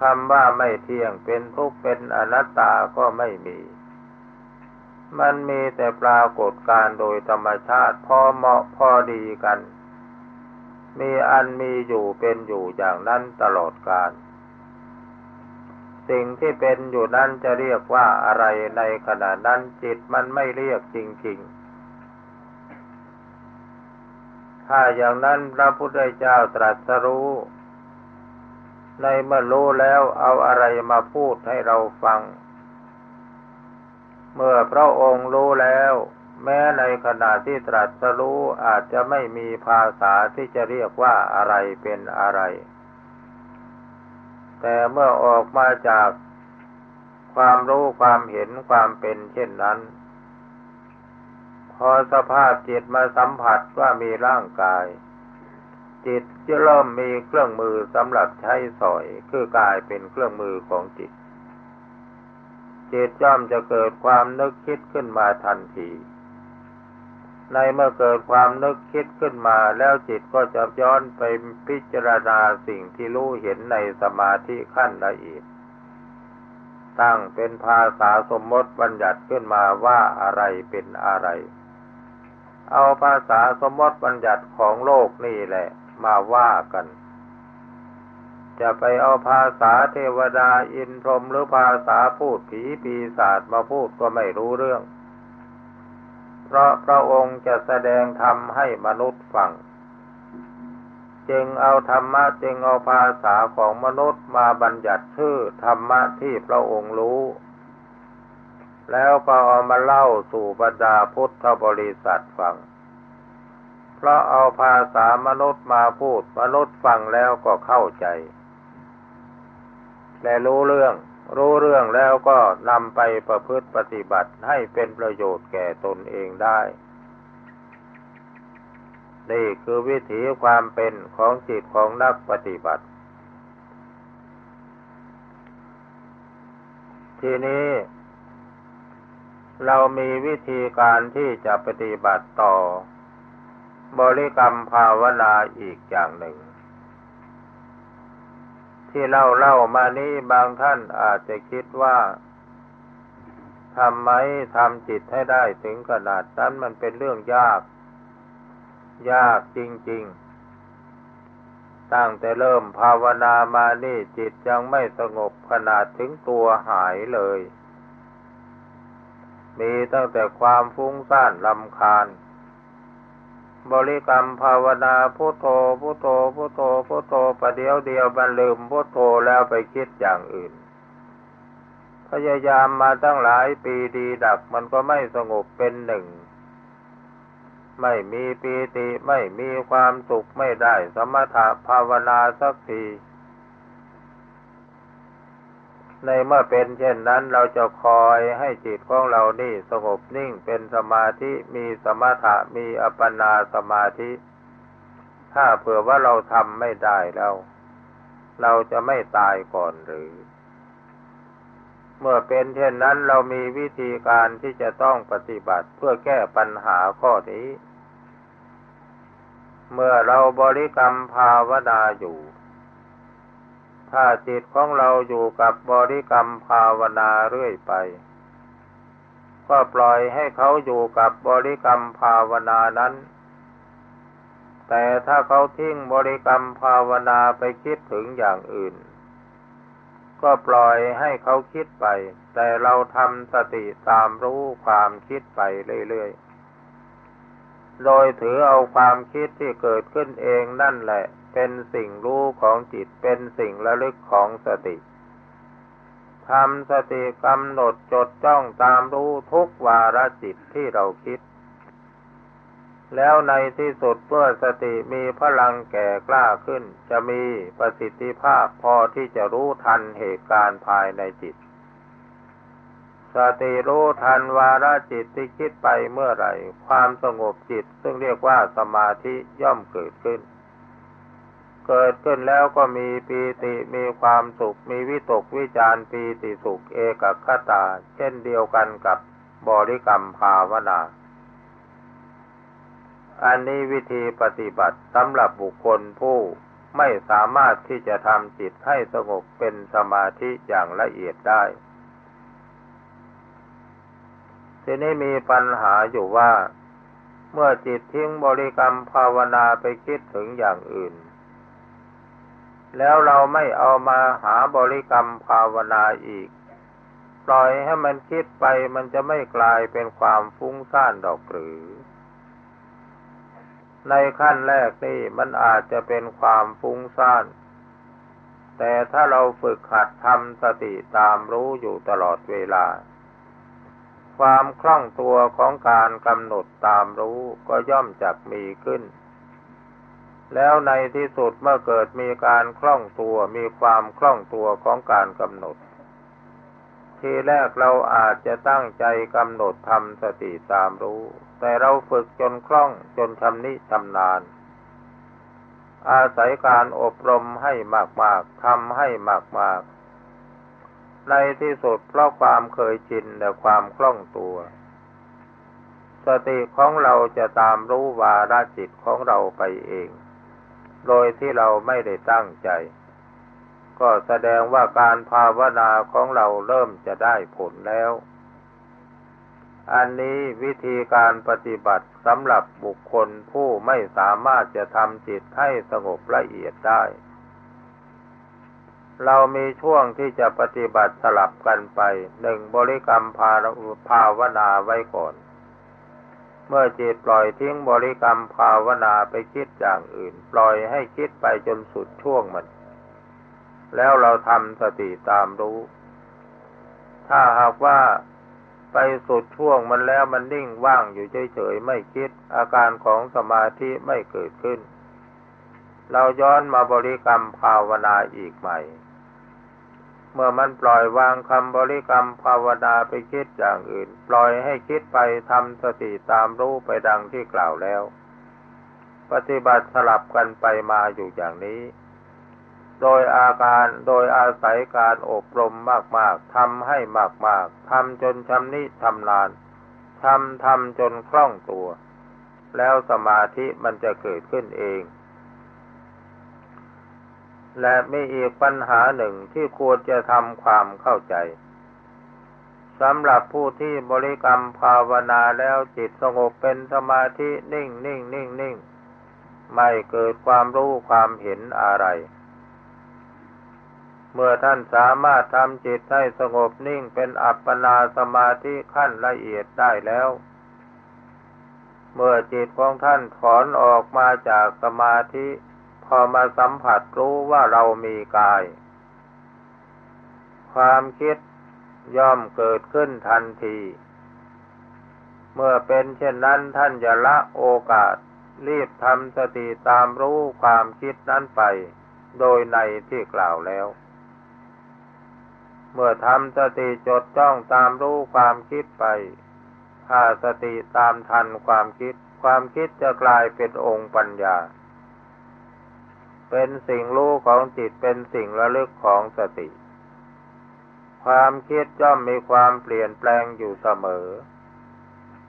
คำว่าไม่เที่ยงเป็นทุกข์เป็นอนัตตาก็ไม่มี มันมีแต่ปรากฏการโดยธรรมชาติพอเหมาะพอดีกัน มีอันมีอยู่เป็นอยู่อย่างนั้นตลอดกาลสิ่งที่เป็นอยู่นั้นจะเรียกว่าอะไรในขณะนั้นจิตมันไม่เรียกจริง ๆ ถ้าอย่างนั้นพระพุทธเจ้าตรัสรู้ ในเมื่อรู้แล้วเอาอะไรมาพูดให้เราฟัง เมื่อพระองค์รู้แล้ว แม้ในขณะที่ตรัสรู้อาจจะไม่มีภาษาที่จะเรียกว่าอะไรเป็นอะไร แต่เมื่อออกมาจากความรู้ความเห็นความเป็นเช่นนั้น พอสภาพจิตมาสัมผัสว่ามีร่างกาย จิตจะเริ่มมีเครื่องมือสำหรับใช้สอยคือกายเป็นเครื่องมือของจิต จิตย่อมจะเกิดความนึกคิดขึ้นมาทันที ในเมื่อเกิดความนึกคิดขึ้นมาแล้วจิตก็จะย้อนไปพิจารณาสิ่งที่รู้เห็นในสมาธิขั้นละเอียด ตั้งเป็นภาษาสมมติบัญญัติขึ้นมาว่าอะไรเป็นอะไร เอาภาษาสมมติบัญญัติของโลกนี่แหละมาว่ากัน จะไปเอาภาษาเทวดาอินพรหมหรือภาษาพูดผีปีศาจมาพูดก็ไม่รู้เรื่อง เพราะพระองค์จะแสดงธรรมให้มนุษย์ฟัง จึงเอาธรรมะจึงเอาภาษาของมนุษย์มาบัญญัติชื่อธรรมะที่พระองค์รู้ แล้วก็เอามาเล่าสู่บรรดาพุทธบริษัทฟังเพราะเอาภาษามนุษย์มาพูดมนุษย์ฟังแล้วก็เข้าใจ และรู้เรื่อง รู้เรื่องแล้วก็นำไปประพฤติปฏิบัติให้เป็นประโยชน์แก่ตนเองได้ นี่คือวิถีความเป็นของจิตของนักปฏิบัติ ทีนี้ เรามีวิธีการที่จะปฏิบัติต่อบริกรรมภาวนาอีกอย่างหนึ่ง ที่เล่าเล่ามานี้บางท่านอาจจะคิดว่าทำไมทำจิตให้ได้ถึงขนาดนั้นมันเป็นเรื่องยาก ยากจริง ๆ ตั้งแต่เริ่มภาวนามานี่จิตยังไม่สงบขนาดถึงตัวหายเลย มีตั้งแต่ความฟุ้งซ่านลำคาญ บริกรรมภาวนาพุโทโธพุโทโธพุโทโธพุโทโธประเดียวเดียวมันลืมพุโทโธแล้วไปคิดอย่างอื่น พยายามมาตั้งหลายปีดีดักมันก็ไม่สงบเป็นหนึ่ง ไม่มีปีติไม่มีความสุขไม่ได้สมถะภาวนาสักที ในเมื่อเป็นเช่นนั้นเราจะคอยให้จิตของเรานี่สงบนิ่งเป็นสมาธิมีสมถะมีอัปปนาสมาธิ ถ้าเผื่อว่าเราทำไม่ได้แล้ว เราจะไม่ตายก่อนหรือ เมื่อเป็นเช่นนั้นเรามีวิธีการที่จะต้องปฏิบัติเพื่อแก้ปัญหาข้อนี้ เมื่อเราบริกรรมภาวนาอยู่ ถ้าจิตของเราอยู่กับบริกรรมภาวนาเรื่อยไป ก็ปล่อยให้เขาอยู่กับบริกรรมภาวนานั้น แต่ถ้าเขาทิ้งบริกรรมภาวนาไปคิดถึงอย่างอื่น ก็ปล่อยให้เขาคิดไป แต่เราทำสติตามรู้ความคิดไปเรื่อยๆ โดยถือเอาความคิดที่เกิดขึ้นเองนั่นแหละ เป็นสิ่งรู้ของจิตเป็นสิ่งระลึกของสติทำสติกำหนดจดจ้องตามรู้ทุกวาระจิตที่เราคิด แล้วในที่สุดเมื่อสติมีพลังแก่กล้าขึ้น จะมีประสิทธิภาพพอที่จะรู้ทันเหตุการณ์ภายในจิต สติรู้ทันวาระจิตที่คิดไปเมื่อไรความสงบจิตซึ่งเรียกว่าสมาธิย่อมเกิดขึ้น เกิดขึ้นแล้วก็มีปีติมีความสุข มีวิตกวิจารปีติสุขเอกคตา เช่นเดียวกันกับบริกรรมภาวนา อันนี้วิธีปฏิบัติสำหรับบุคคลผู้ไม่สามารถที่จะทำจิตให้สงบเป็นสมาธิอย่างละเอียดได้ทีนี้มีปัญหาอยู่ว่า เมื่อจิตทิ้งบริกรรมภาวนาไปคิดถึงอย่างอื่น แล้วเราไม่เอามาหาบริกรรมภาวนาอีก ปล่อยให้มันคิดไปมันจะไม่กลายเป็นความฟุ้งซ่านดอกหรือ ในขั้นแรกนี่มันอาจจะเป็นความฟุ้งซ่าน แต่ถ้าเราฝึกหัดทำสติตามรู้อยู่ตลอดเวลา ความคล่องตัวของการกำหนดตามรู้ก็ย่อมจักมีขึ้น แล้วในที่สุดเมื่อเกิดมีการคล่องตัวมีความคล่องตัวของการกำหนด ทีแรกเราอาจจะตั้งใจกำหนดทำสติตามรู้ แต่เราฝึกจนคล่องจนชำนิชำนาญ อาศัยการอบรมให้มากๆทำให้มากๆ ในที่สุดเพราะความเคยชินและความคล่องตัวสติของเราจะตามรู้วาระจิตของเราไปเอง โดยที่เราไม่ได้ตั้งใจ ก็แสดงว่าการภาวนาของเราเริ่มจะได้ผลแล้ว อันนี้วิธีการปฏิบัติสำหรับบุคคลผู้ไม่สามารถจะทำจิตให้สงบละเอียดได้ เรามีช่วงที่จะปฏิบัติสลับกันไปหนึ่งบริกรรมภาภาวนาไว้ก่อน เมื่อจิตปล่อยทิ้งบริกรรมภาวนาไปคิดอย่างอื่น ปล่อยให้คิดไปจนสุดช่วงมัน แล้วเราทำสติตามรู้ ถ้าหากว่าไปสุดช่วงมันแล้วมันนิ่งว่างอยู่เฉยๆไม่คิด อาการของสมาธิไม่เกิดขึ้น เราย้อนมาบริกรรมภาวนาอีกใหม่ มื่อมันปล่อยวางคำบริกรรมภาวนาไปคิดอย่างอื่น ปล่อยให้คิดไปทำสติตามรู้ไปดังที่กล่าวแล้ว ปฏิบัติสลับกันไปมาอยู่อย่างนี้ โดยอาการโดยอาศัยการอบรมมาก ๆทำให้มาก ๆทำจนชำนิชำนาญทำทำจนคล่องตัว แล้วสมาธิมันจะเกิดขึ้นเอง และมีอีกปัญหาหนึ่งที่ควรจะทำความเข้าใจสำหรับผู้ที่บริกรรมภาวนาแล้วจิตสงบเป็นสมาธินิ่งนิ่งนิ่งนิ่งไม่เกิดความรู้ความเห็นอะไร เมื่อท่านสามารถทำจิตให้สงบนิ่งเป็นอัปปนาสมาธิขั้นละเอียดได้แล้ว เมื่อจิตของท่านถอนออกมาจากสมาธิ พอมาสัมผัสรู้ว่าเรามีกาย ความคิดย่อมเกิดขึ้นทันที เมื่อเป็นเช่นนั้นท่านอย่าละโอกาส รีบทำสติตามรู้ความคิดนั้นไป โดยในที่กล่าวแล้ว เมื่อทำสติจดจ้องตามรู้ความคิดไปถ้าสติตามทันความคิด ความคิดจะกลายเป็นองค์ปัญญา เป็นสิ่งรู้ของจิตเป็นสิ่งระลึกของสติ ความคิดย่อมมีความเปลี่ยนแปลงอยู่เสมอ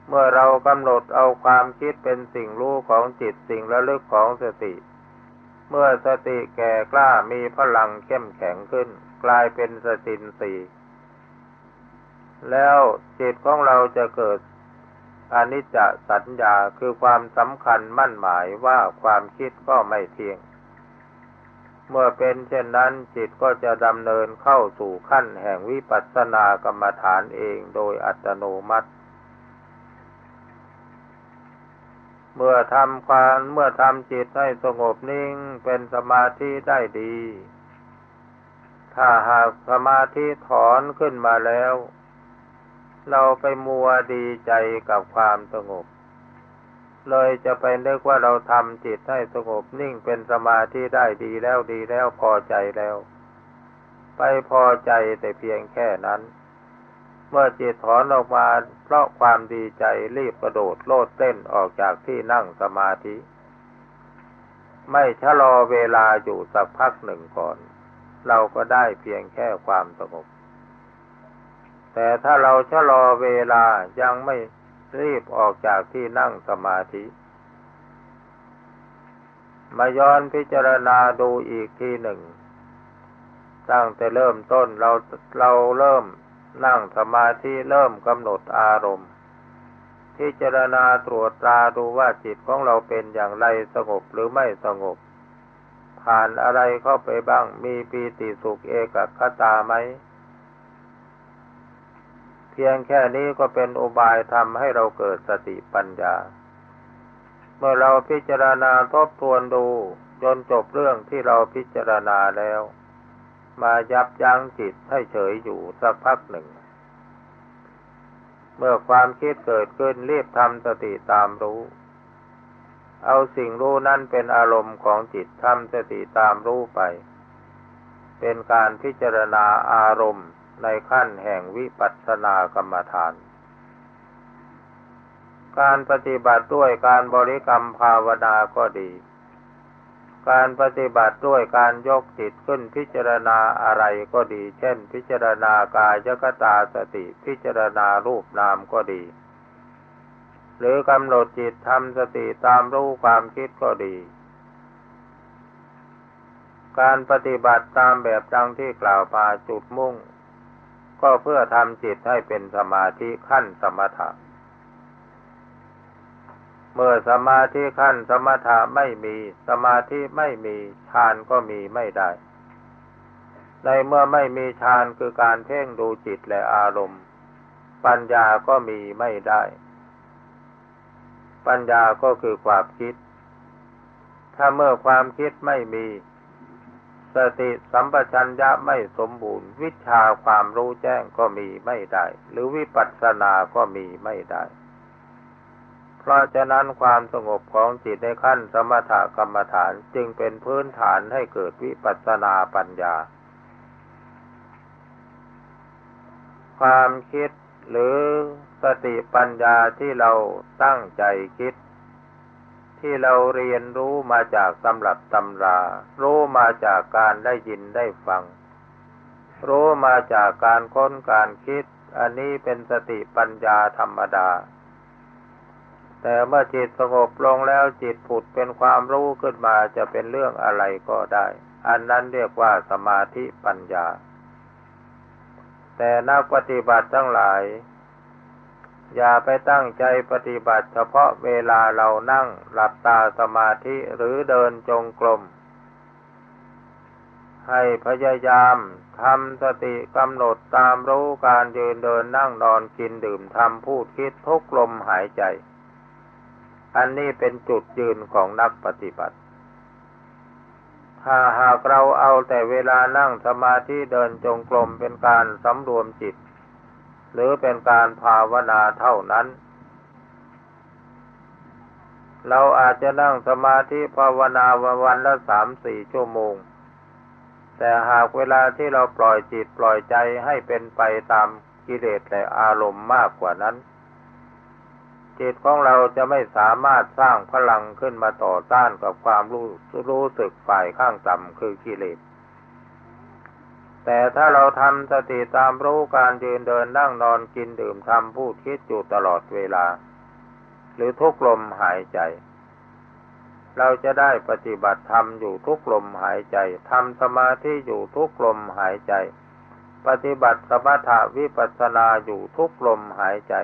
เมื่อเรากำหนดเอาความคิดเป็นสิ่งรู้ของจิตสิ่งระลึกของสติ เมื่อสติแก่กล้ามีพลังเข้มแข็งขึ้น กลายเป็นสตินสีแล้วจิตของเราจะเกิดอนิจจสัญญาคือความสำคัญมั่นหมายว่าความคิดก็ไม่เที่ยง เมื่อเป็นเช่นนั้นจิตก็จะดำเนินเข้าสู่ขั้นแห่งวิปัสสนากรรมฐานเองโดยอัตโนมัติ เมื่อทำความเมื่อทำจิตให้สงบนิ่งเป็นสมาธิได้ดี ถ้าหากสมาธิถอนขึ้นมาแล้ว เราไปมัวดีใจกับความสงบ เลยจะไปนึกว่าเราทำจิตให้สงบนิ่งเป็นสมาธิได้ดีแล้วดีแล้วพอใจแล้ว ไปพอใจแต่เพียงแค่นั้น เมื่อจิตถอนออกมาเพราะความดีใจรีบกระโดดโลดเต้นออกจากที่นั่งสมาธิ ไม่ชะลอเวลาอยู่สักพักหนึ่งก่อน เราก็ได้เพียงแค่ความสงบแต่ถ้าเราชะลอเวลายังไม่ รีบออกจากที่นั่งสมาธิ มาย้อนพิจารณาดูอีกทีหนึ่ง ตั้งแต่เริ่มต้นเราเราเริ่มนั่งสมาธิเริ่มกำหนดอารมณ์ พิจารณาตรวจตราดูว่าจิตของเราเป็นอย่างไรสงบหรือไม่สงบ ผ่านอะไรเข้าไปบ้างมีปีติสุขเอกคตาไหม พียงแค่นี้ก็เป็นอุบายทำให้เราเกิดสติปัญญา เมื่อเราพิจารณาทบทวนดูจนจบเรื่องที่เราพิจารณาแล้ว มายับยั้งจิตให้เฉยอยู่สักพักหนึ่ง เมื่อความคิดเกิดขึ้นรีบทำสติตามรู้ เอาสิ่งรู้นั้นเป็นอารมณ์ของจิตทำสติตามรู้ไป เป็นการพิจารณาอารมณ์ ในขั้นแห่งวิปัสสนากรรมฐาน การปฏิบัติด้วยการบริกรรมภาวนาก็ดี การปฏิบัติด้วยการยกจิตขึ้นพิจารณาอะไรก็ดี เช่น พิจารณากายกตาสติ พิจารณารูปนามก็ดี หรือกำหนดจิตทำสติตามรู้ความคิดก็ดีการปฏิบัติตามแบบดังที่กล่าวมาจุดมุ่ง ก็เพื่อทำจิตให้เป็นสมาธิขั้นสมถะ เมื่อสมาธิขั้นสมถะไม่มีสมาธิไม่มีฌานก็มีไม่ได้ ในเมื่อไม่มีฌานคือการเพ่งดูจิตและอารมณ์ ปัญญาก็มีไม่ได้ ปัญญาก็คือความคิด ถ้าเมื่อความคิดไม่มี สติสัมปชัญญะไม่สมบูรณ์ วิชาความรู้แจ้งก็มีไม่ได้ หรือวิปัสสนาก็มีไม่ได้ เพราะฉะนั้นความสงบของจิตในขั้นสมถกรรมฐานจึงเป็นพื้นฐานให้เกิดวิปัสสนาปัญญา ความคิดหรือสติปัญญาที่เราตั้งใจคิด ที่เราเรียนรู้มาจากตำรับตำรา รู้มาจากการได้ยินได้ฟัง รู้มาจากการค้นการคิด อันนี้เป็นสติปัญญาธรรมดา แต่เมื่อจิตสงบลงแล้วจิตผุดเป็นความรู้ขึ้นมาจะเป็นเรื่องอะไรก็ได้ อันนั้นเรียกว่าสมาธิปัญญา แต่นักปฏิบัติทั้งหลาย อย่าไปตั้งใจปฏิบัติเฉพาะเวลาเรานั่งหลับตาสมาธิหรือเดินจงกรม ให้พยายามทำสติกำหนดตามรู้การยืนเดินนั่งนอนกินดื่มทำพูดคิดทุกลมหายใจ อันนี้เป็นจุดยืนของนักปฏิบัติ ถ้าหากเราเอาแต่เวลานั่งสมาธิเดินจงกรมเป็นการสำรวมจิต หรือเป็นการภาวนาเท่านั้น เราอาจจะนั่งสมาธิภาวนาวันละสามสี่ชั่วโมง แต่หากเวลาที่เราปล่อยจิตปล่อยใจให้เป็นไปตามกิเลสและอารมณ์มากกว่านั้น จิตของเราจะไม่สามารถสร้างพลังขึ้นมาต่อต้านกับความรู้รู้สึกฝ่ายข้างต่ำคือกิเลส แต่ถ้าเราทำสติตามรู้การยืนเดินนั่งนอนกินดื่มทำพูดคิดอยู่ตลอดเวลา หรือทุกลมหายใจ เราจะได้ปฏิบัติธรรมอยู่ทุกลมหายใจทำสมาธิอยู่ทุกลมหายใจ ปฏิบัติสมถะวิปัสสนาอยู่ทุกลมหายใจ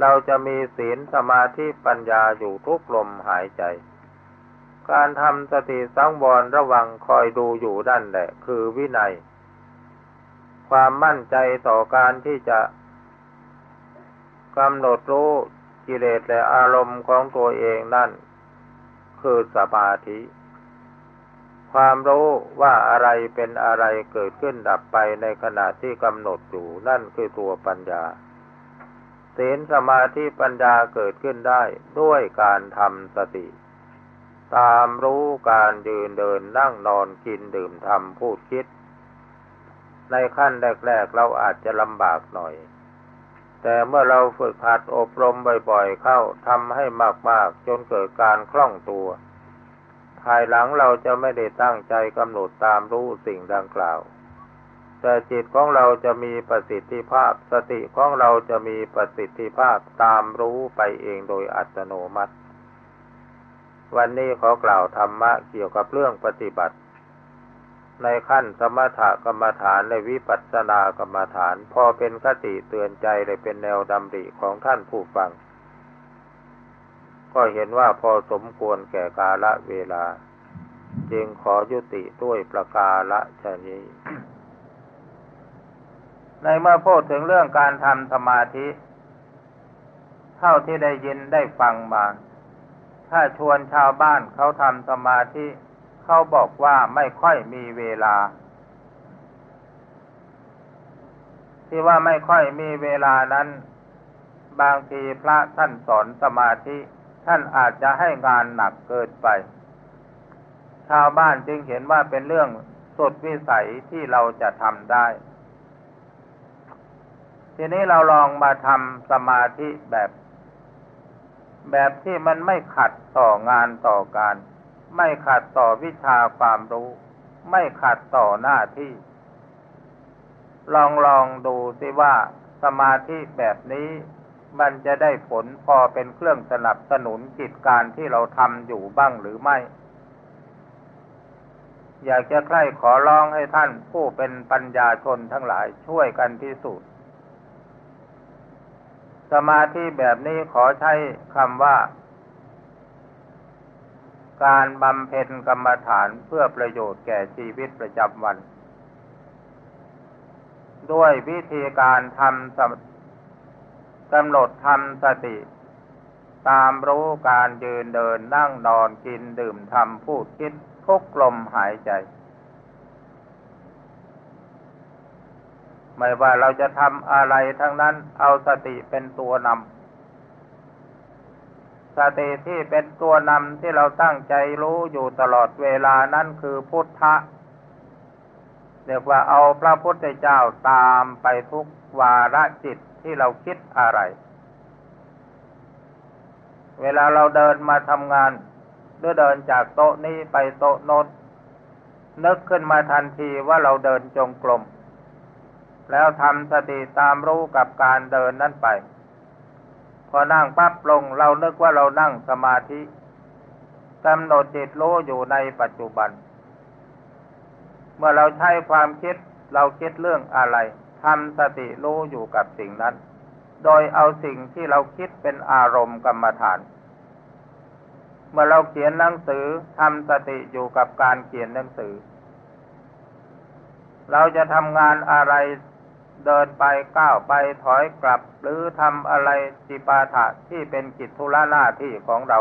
เราจะมีศีลสมาธิปัญญาอยู่ทุกลมหายใจการทำสติสังวรระวังคอยดูอยู่ด้านแหละ คือวินัย ความมั่นใจต่อการที่จะกำหนดรู้กิเลสและอารมณ์ของตัวเองนั่น คือสมาธิ ความรู้ว่าอะไรเป็นอะไรเกิดขึ้นดับไปในขณะที่กำหนดอยู่นั่นคือตัวปัญญาศีลสมาธิปัญญาเกิดขึ้นได้ด้วยการทำสติ ตามรู้การยืนเดินนั่งนอนกินดื่มทำพูดคิด ในขั้นแรก ๆ เราอาจจะลำบากหน่อย แต่เมื่อเราฝึกหัดอบรมบ่อย ๆ เข้าทำให้มาก ๆ จนเกิดการคล่องตัว ภายหลังเราจะไม่ได้ตั้งใจกำหนดตามรู้สิ่งดังกล่าว แต่จิตของเราจะมีประสิทธิภาพ สติของเราจะมีประสิทธิภาพตามรู้ไปเองโดยอัตโนมัติ วันนี้ขอกล่าวธรรมะเกี่ยวกับเรื่องปฏิบัติ ในขั้นสมถกรรมฐานในวิปัสสนากรรมฐาน พอเป็นคติเตือนใจเลยเป็นแนวดำริของท่านผู้ฟัง ก็เห็นว่าพอสมควรแก่กาละเวลา จึงขอยุติด้วยประกาละชนี้ ในเมื่อพูดถึงเรื่องการทำสมาธิ เท่าที่ได้ยินได้ฟังมา ถ้าชวนชาวบ้านเขาทำสมาธิ เขาบอกว่าไม่ค่อยมีเวลา ที่ว่าไม่ค่อยมีเวลานั้น บางทีพระท่านสอนสมาธิ ท่านอาจจะให้งานหนักเกินไป ชาวบ้านจึงเห็นว่าเป็นเรื่องสุดวิสัยที่เราจะทำได้ ทีนี้เราลองมาทำสมาธิแบบ แบบที่มันไม่ขัดต่องานต่อการ ไม่ขัดต่อวิชาความรู้ ไม่ขัดต่อหน้าที่ ลองลองดูสิว่าสมาธิแบบนี้มันจะได้ผลพอเป็นเครื่องสนับสนุนกิจการที่เราทำอยู่บ้างหรือไม่ อยากจะใคร่ขอร้องให้ท่านผู้เป็นปัญญาชนทั้งหลายช่วยกันพิสูจน์สมาธิแบบนี้ขอใช้คำว่า การบำเพ็ญกรรมฐานเพื่อประโยชน์แก่ชีวิตประจำวัน ด้วยวิธีการทำกำหนดทำสติ ตามรู้การยืนเดินนั่งนอนกินดื่มทำพูดคิดทุกลมหายใจ ไม่ว่าเราจะทำอะไรทั้งนั้นเอาสติเป็นตัวนำ สติที่เป็นตัวนำที่เราตั้งใจรู้อยู่ตลอดเวลานั้นคือพุทธะเรียกว่าเอาพระพุทธเจ้าตามไปทุกวาระจิตที่เราคิดอะไร เวลาเราเดินมาทำงานหรือเดินจากโต๊ะนี้ไปโต๊ะโน้นนึกขึ้นมาทันทีว่าเราเดินจงกรมแล้วทำสติตามรู้กับการเดินนั้นไป พอนั่งปั๊บลงเรานึกว่าเรานั่งสมาธิกำหนดจิตรู้อยู่ในปัจจุบัน เมื่อเราใช้ความคิดเราคิดเรื่องอะไรทำสติรู้อยู่กับสิ่งนั้น โดยเอาสิ่งที่เราคิดเป็นอารมณ์กรรมฐาน เมื่อเราเขียนหนังสือทำสติอยู่กับการเขียนหนังสือ เราจะทำงานอะไร เดินไปก้าวไปถอยกลับ หรือทำอะไรจิปาถะที่เป็นกิจธุระหน้าที่ของเรา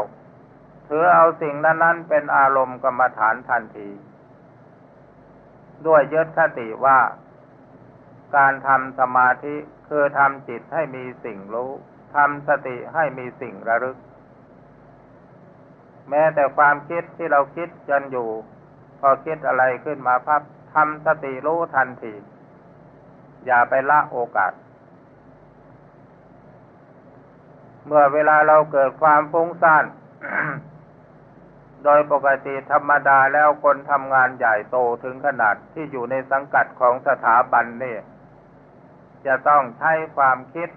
ถือเอาสิ่งนั้นๆเป็นอารมณ์กรรมฐานทันที ด้วยยึดคติว่า การทำสมาธิคือทำจิตให้มีสิ่งรู้ทำสติให้มีสิ่งระลึก แม้แต่ความคิดที่เราคิดจนอยู่ พอคิดอะไรขึ้นมาพับทำสติรู้ทันที อย่าไปละโอกาส เมื่อเวลาเราเกิดความฟุ้งซ่าน โดยปกติธรรมดาแล้วคนทำงานใหญ่โตถึงขนาดที่อยู่ในสังกัดของสถาบันนี่จะต้องใช้ความคิด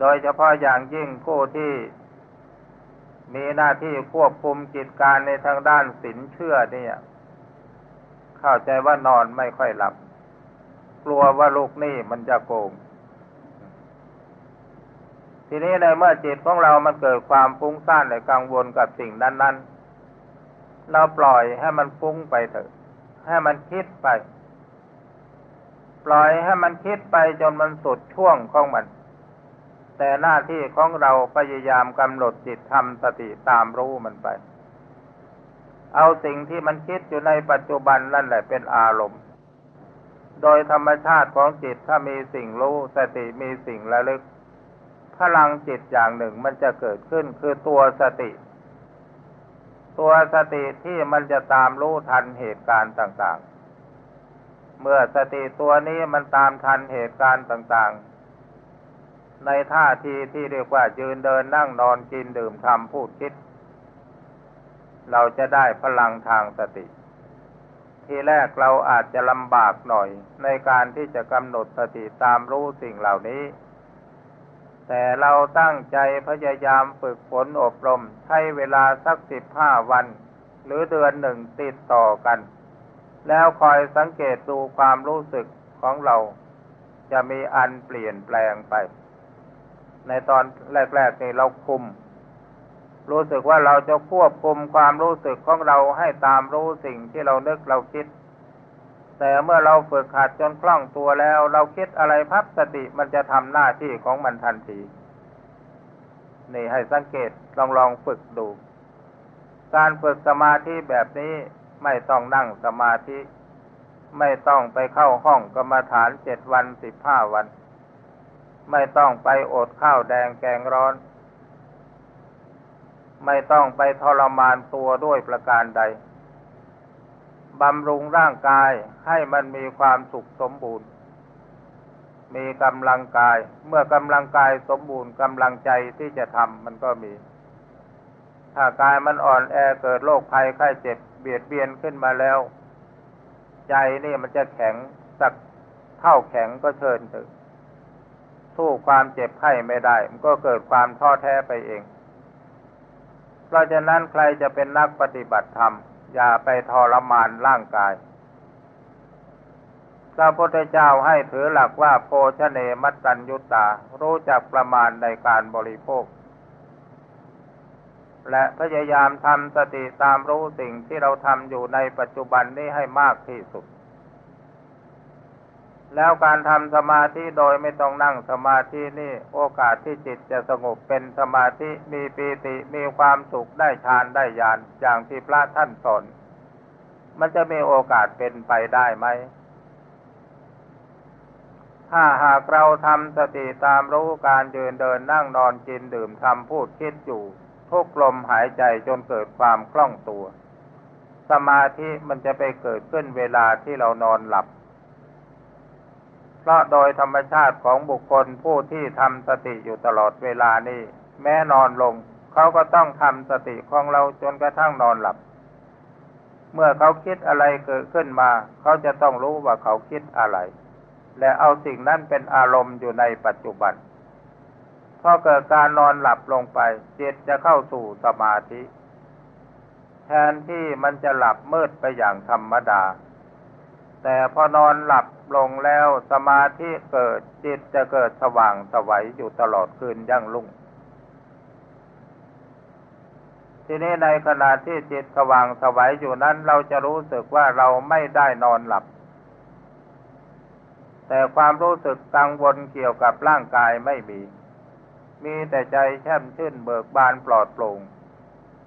โดยเฉพาะอย่างยิ่งผู้ที่มีหน้าที่ควบคุมกิจการในทางด้านสินเชื่อเนี่ย เข้าใจว่านอนไม่ค่อยหลับ กลัวว่าลูกหนี้มันจะโกง ทีนี้ในเมื่อจิตของเรามันเกิดความฟุ้งซ่านในกังวลกับสิ่งนั้น ๆ เราปล่อยให้มันฟุ้งไปเถอะ ให้มันคิดไป ปล่อยให้มันคิดไปจนมันสุดช่วงของมัน แต่หน้าที่ของเราพยายามกำหนดจิตทำสติตามรู้มันไป เอาสิ่งที่มันคิดอยู่ในปัจจุบันนั่นแหละเป็นอารมณ์ โดยธรรมชาติของจิตถ้ามีสิ่งรู้สติมีสิ่งระลึก พลังจิตอย่างหนึ่งมันจะเกิดขึ้นคือตัวสติ ตัวสติที่มันจะตามรู้ทันเหตุการณ์ต่างๆ เมื่อสติตัวนี้มันตามทันเหตุการณ์ต่างๆ ในท่าทีที่เรียกว่ายืนเดินนั่งนอนกินดื่มทำพูดคิด เราจะได้พลังทางสติ ทีแรกเราอาจจะลำบากหน่อยในการที่จะกำหนดสติตามรู้สิ่งเหล่านี้ แต่เราตั้งใจพยายามฝึกฝนอบรมใช้เวลาสักสิบห้าวัน หรือเดือนหนึ่งติดต่อกัน แล้วคอยสังเกตดูความรู้สึกของเรา จะมีอันเปลี่ยนแปลงไป ในตอนแรกๆนี่เราคุม รู้สึกว่าเราจะควบคุมความรู้สึกของเราให้ตามรู้สิ่งที่เรานึกเราคิด แต่เมื่อเราฝึกหัดจนคล่องตัวแล้ว เราคิดอะไรพับสติมันจะทำหน้าที่ของมันทันที นี่ให้สังเกตลองลองฝึกดู การฝึกสมาธิแบบนี้ไม่ต้องนั่งสมาธิ ไม่ต้องไปเข้าห้องกรรมฐานเจ็ดวันสิบห้าวัน ไม่ต้องไปอดข้าวแดงแกงร้อน ไม่ต้องไปทรมานตัวด้วยประการใด บำรุงร่างกายให้มันมีความสุขสมบูรณ์ มีกำลังกาย เมื่อกำลังกายสมบูรณ์กำลังใจที่จะทำมันก็มี ถ้ากายมันอ่อนแอเกิดโรคภัยไข้เจ็บเบียดเบียนขึ้นมาแล้ว ใจนี่มันจะแข็งสักเท่าแข็งก็เชิญเถอะสู้ความเจ็บไข้ไม่ได้ มันก็เกิดความท้อแท้ไปเอง เพราะฉะนั้นใครจะเป็นนักปฏิบัติธรรม อย่าไปทรมานร่างกาย พระพุทธเจ้าให้ถือหลักว่าโภชเนมัตตัญยุตา รู้จักประมาณในการบริโภค และพยายามทำสติตามรู้สิ่งที่เราทำอยู่ในปัจจุบันนี้ให้มากที่สุด แล้วการทำสมาธิโดยไม่ต้องนั่งสมาธินี่โอกาสที่จิตจะสงบเป็นสมาธิมีปีติมีความสุขได้ฌานได้ญาณอย่างที่พระท่านสอนมันจะมีโอกาสเป็นไปได้ไหม ถ้าหากเราทำสติตามรู้การยืนเดินนั่งนอนกินดื่มทำพูดคิดอยู่ ทุกลมหายใจจนเกิดความคล่องตัว สมาธิมันจะไปเกิดขึ้นเวลาที่เรานอนหลับ เพราะโดยธรรมชาติของบุคคลผู้ที่ทำสติอยู่ตลอดเวลานี้ แม้นอนลง เขาก็ต้องทำสติของเราจนกระทั่งนอนหลับ เมื่อเขาคิดอะไรเกิดขึ้นมา เขาจะต้องรู้ว่าเขาคิดอะไร และเอาสิ่งนั้นเป็นอารมณ์อยู่ในปัจจุบันพอเกิดการนอนหลับลงไปจิตจะเข้าสู่สมาธิ แทนที่มันจะหลับมืดไปอย่างธรรมดา แต่พอนอนหลับ ลงแล้วสมาธิเกิดจิตจะเกิดสว่างสวัยอยู่ตลอดคืนยั่งลุ่ง ทีนี้ในขณะที่จิตสว่างสวัยอยู่นั้นเราจะรู้สึกว่าเราไม่ได้นอนหลับ แต่ความรู้สึกกังวลเกี่ยวกับร่างกายไม่มี มีแต่ใจแช่มชื่นเบิกบานปลอดโปร่ง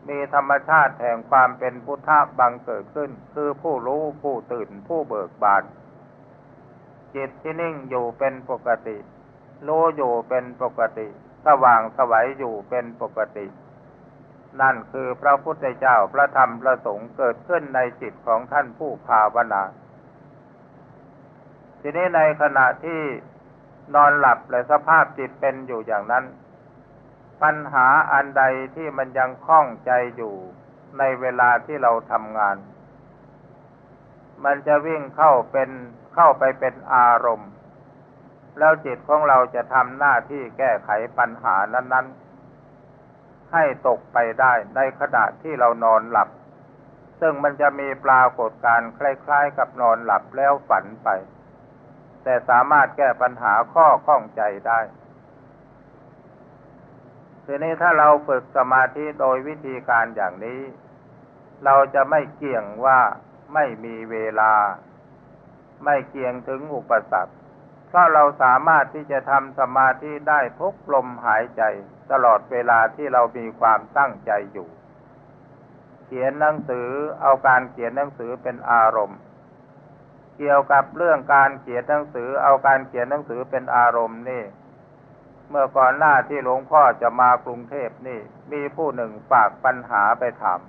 มีธรรมชาติแห่งความเป็นพุทธะบังเกิดขึ้น คือผู้รู้ผู้ตื่นผู้เบิกบาน จิตที่นิ่งอยู่เป็นปกติ รู้อยู่เป็นปกติ สว่างสวัยอยู่เป็นปกติ นั่นคือพระพุทธเจ้าพระธรรมพระสงฆ์เกิดขึ้นในจิตของท่านผู้ภาวนาทีนี้ในขณะที่นอนหลับและสภาพจิตเป็นอยู่อย่างนั้น ปัญหาอันใดที่มันยังคล้องใจอยู่ในเวลาที่เราทำงาน มันจะวิ่งเข้าเป็น เข้าไปเป็นอารมณ์ แล้วจิตของเราจะทำหน้าที่แก้ไขปัญหานั้น ๆ ให้ตกไปได้ในขณะที่เรานอนหลับ ซึ่งมันจะมีปรากฏการคล้าย ๆ กับนอนหลับแล้วฝันไป แต่สามารถแก้ปัญหาข้อข้องใจได้ทีนี้ถ้าเราฝึกสมาธิโดยวิธีการอย่างนี้ เราจะไม่เกี่ยงว่าไม่มีเวลา ไม่เกี่ยงถึงอุปสรรคเพราะเราสามารถที่จะทำสมาธิได้ทุกลมหายใจ ตลอดเวลาที่เรามีความตั้งใจอยู่ เขียนหนังสือเอาการเขียนหนังสือเป็นอารมณ์ เกี่ยวกับเรื่องการเขียนหนังสือเอาการเขียนหนังสือเป็นอารมณ์นี่ เมื่อก่อนหน้าที่หลวงพ่อจะมากรุงเทพนี่ มีผู้หนึ่งฝากปัญหาไปถาม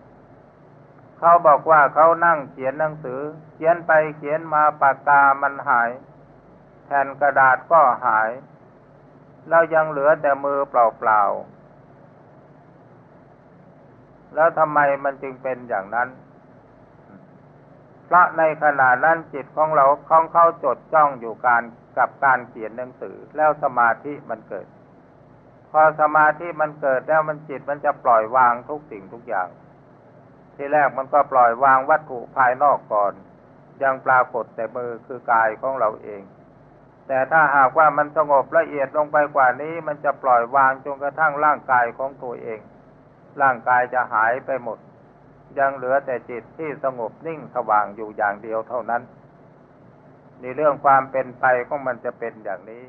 เขาบอกว่าเขานั่งเขียนหนังสือ เขียนไปเขียนมาปากกามันหาย แผ่นกระดาษก็หาย แล้วยังเหลือแต่มือเปล่าๆ แล้วทำไมมันจึงเป็นอย่างนั้น เพราะในขณะนั้นจิตของเราคล้องเข้าจดจ้องอยู่การกับการเขียนหนังสือ แล้วสมาธิมันเกิด พอสมาธิมันเกิดแล้วมันจิตมันจะปล่อยวางทุกสิ่งทุกอย่าง ที่แรกมันก็ปล่อยวางวัตถุภายนอกก่อน ยังปรากฏแต่มือคือกายของเราเอง แต่ถ้าหากว่ามันสงบละเอียดลงไปกว่านี้ มันจะปล่อยวางจนกระทั่งร่างกายของตัวเอง ร่างกายจะหายไปหมด ยังเหลือแต่จิตที่สงบนิ่งสว่างอยู่อย่างเดียวเท่านั้นในเรื่องความเป็นไปของมันจะเป็นอย่างนี้